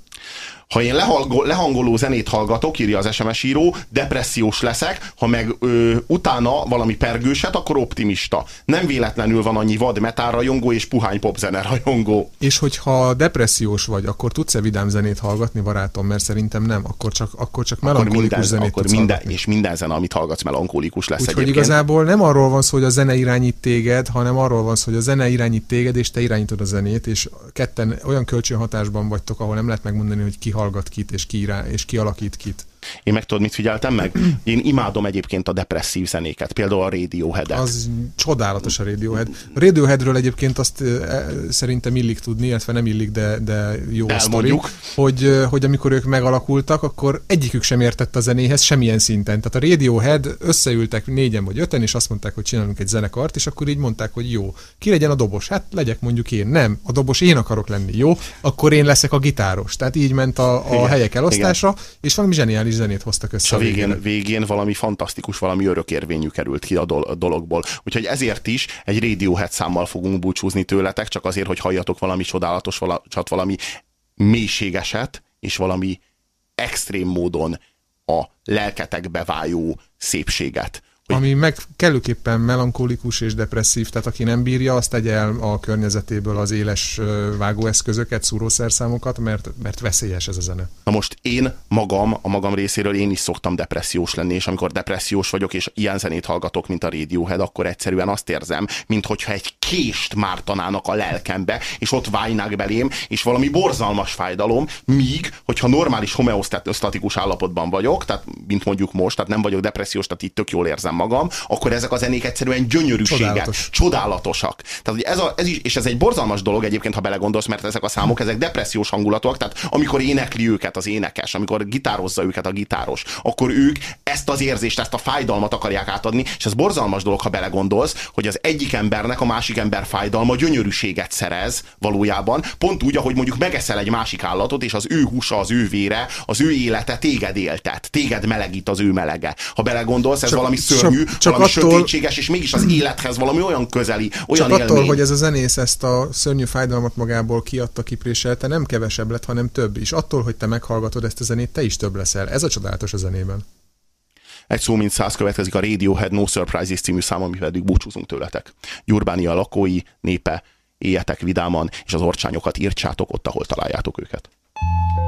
Ha én lehangol, lehangoló zenét hallgatok, írja az SMS író, depressziós leszek, ha meg ö, utána valami pergőset, akkor optimista. Nem véletlenül van annyi vad metal rajongó és puhány popzene rajongó. És hogyha depressziós vagy, akkor tudsz-e vidám zenét hallgatni, barátom? Mert szerintem nem, akkor csak, akkor csak melankolikus minden, zenét akkor minden, hallgatni. és minden zene, amit hallgatsz, melankolikus lesz Úgyhogy egyébként. igazából nem arról van szó, hogy a zene irányít téged, hanem arról van szó, hogy a zene irányít téged, és te irányítod a zenét, és ketten olyan kölcsönhatásban vagytok, ahol nem lehet megmondani, hogy ki hallgat kit, és ki, irá, és ki alakít kit. Én meg tudod, mit figyeltem meg? Én imádom egyébként a depresszív zenéket, például a Radiohead-et. Az csodálatos a Radiohead. A Radioheadről egyébként azt e, szerintem illik tudni, illetve nem illik, de, de jó De a sztori, elmondjuk. hogy, hogy amikor ők megalakultak, akkor egyikük sem értett a zenéhez semmilyen szinten. Tehát a Radiohead összeültek négyen vagy öten, és azt mondták, hogy csinálunk egy zenekart, és akkor így mondták, hogy jó, ki legyen a dobos? Hát legyek mondjuk én. Nem, a dobos én akarok lenni, jó? Akkor én leszek a gitáros. Tehát így ment a, a Igen, helyek elosztása, és valami zseniális zenét hoztak össze. és a végén, végén valami fantasztikus, valami örökérvényű került ki a dol- a dologból. Úgyhogy ezért is egy Radiohead számmal fogunk búcsúzni tőletek, csak azért, hogy halljatok valami csodálatos, vala- csat, valami mélységeset, és valami extrém módon a lelketekbe vájó szépséget. Ami meg kellőképpen melankolikus és depresszív, tehát aki nem bírja, azt tegye el a környezetéből az éles vágóeszközöket, szúrószerszámokat, mert, mert veszélyes ez a zene. Na most én magam, a magam részéről én is szoktam depressziós lenni, és amikor depressziós vagyok, és ilyen zenét hallgatok, mint a Radiohead, akkor egyszerűen azt érzem, mintha egy kést mártanának a lelkembe, és ott vájnák belém, és valami borzalmas fájdalom, míg, hogyha normális homeosztatikus állapotban vagyok, tehát mint mondjuk most, tehát nem vagyok depressziós, tehát itt tök jól érzem magam, akkor ezek a zenék egyszerűen gyönyörűséget, Csodálatos. csodálatosak. Tehát, hogy ez, a, ez is, és ez egy borzalmas dolog egyébként, ha belegondolsz, mert ezek a számok, ezek depressziós hangulatúak, tehát amikor énekli őket az énekes, amikor gitározza őket a gitáros, akkor ők ezt az érzést, ezt a fájdalmat akarják átadni, és ez borzalmas dolog, ha belegondolsz, hogy az egyik embernek a másik ember fájdalma gyönyörűséget szerez valójában, pont úgy, ahogy mondjuk megeszel egy másik állatot, és az ő húsa, az ő vére, az ő élete téged éltet, téged melegít az ő melege. Ha belegondolsz, ez Csak- valami csak- szörnyű, csak valami attól- sötétséges, és mégis az élethez valami olyan közeli, olyan Csak élmény. attól, hogy ez a zenész ezt a szörnyű fájdalmat magából kiadta, kipréselte, nem kevesebb lett, hanem több. És attól, hogy te meghallgatod ezt a zenét, te is több leszel. Ez a csodálatos a zenében. Egy szó mint száz következik a Radiohead No Surprises című szám, ami pedig búcsúzunk tőletek. Gyurbánia lakói, népe, éljetek vidáman, és az orcsányokat írtsátok ott, ahol találjátok őket. full of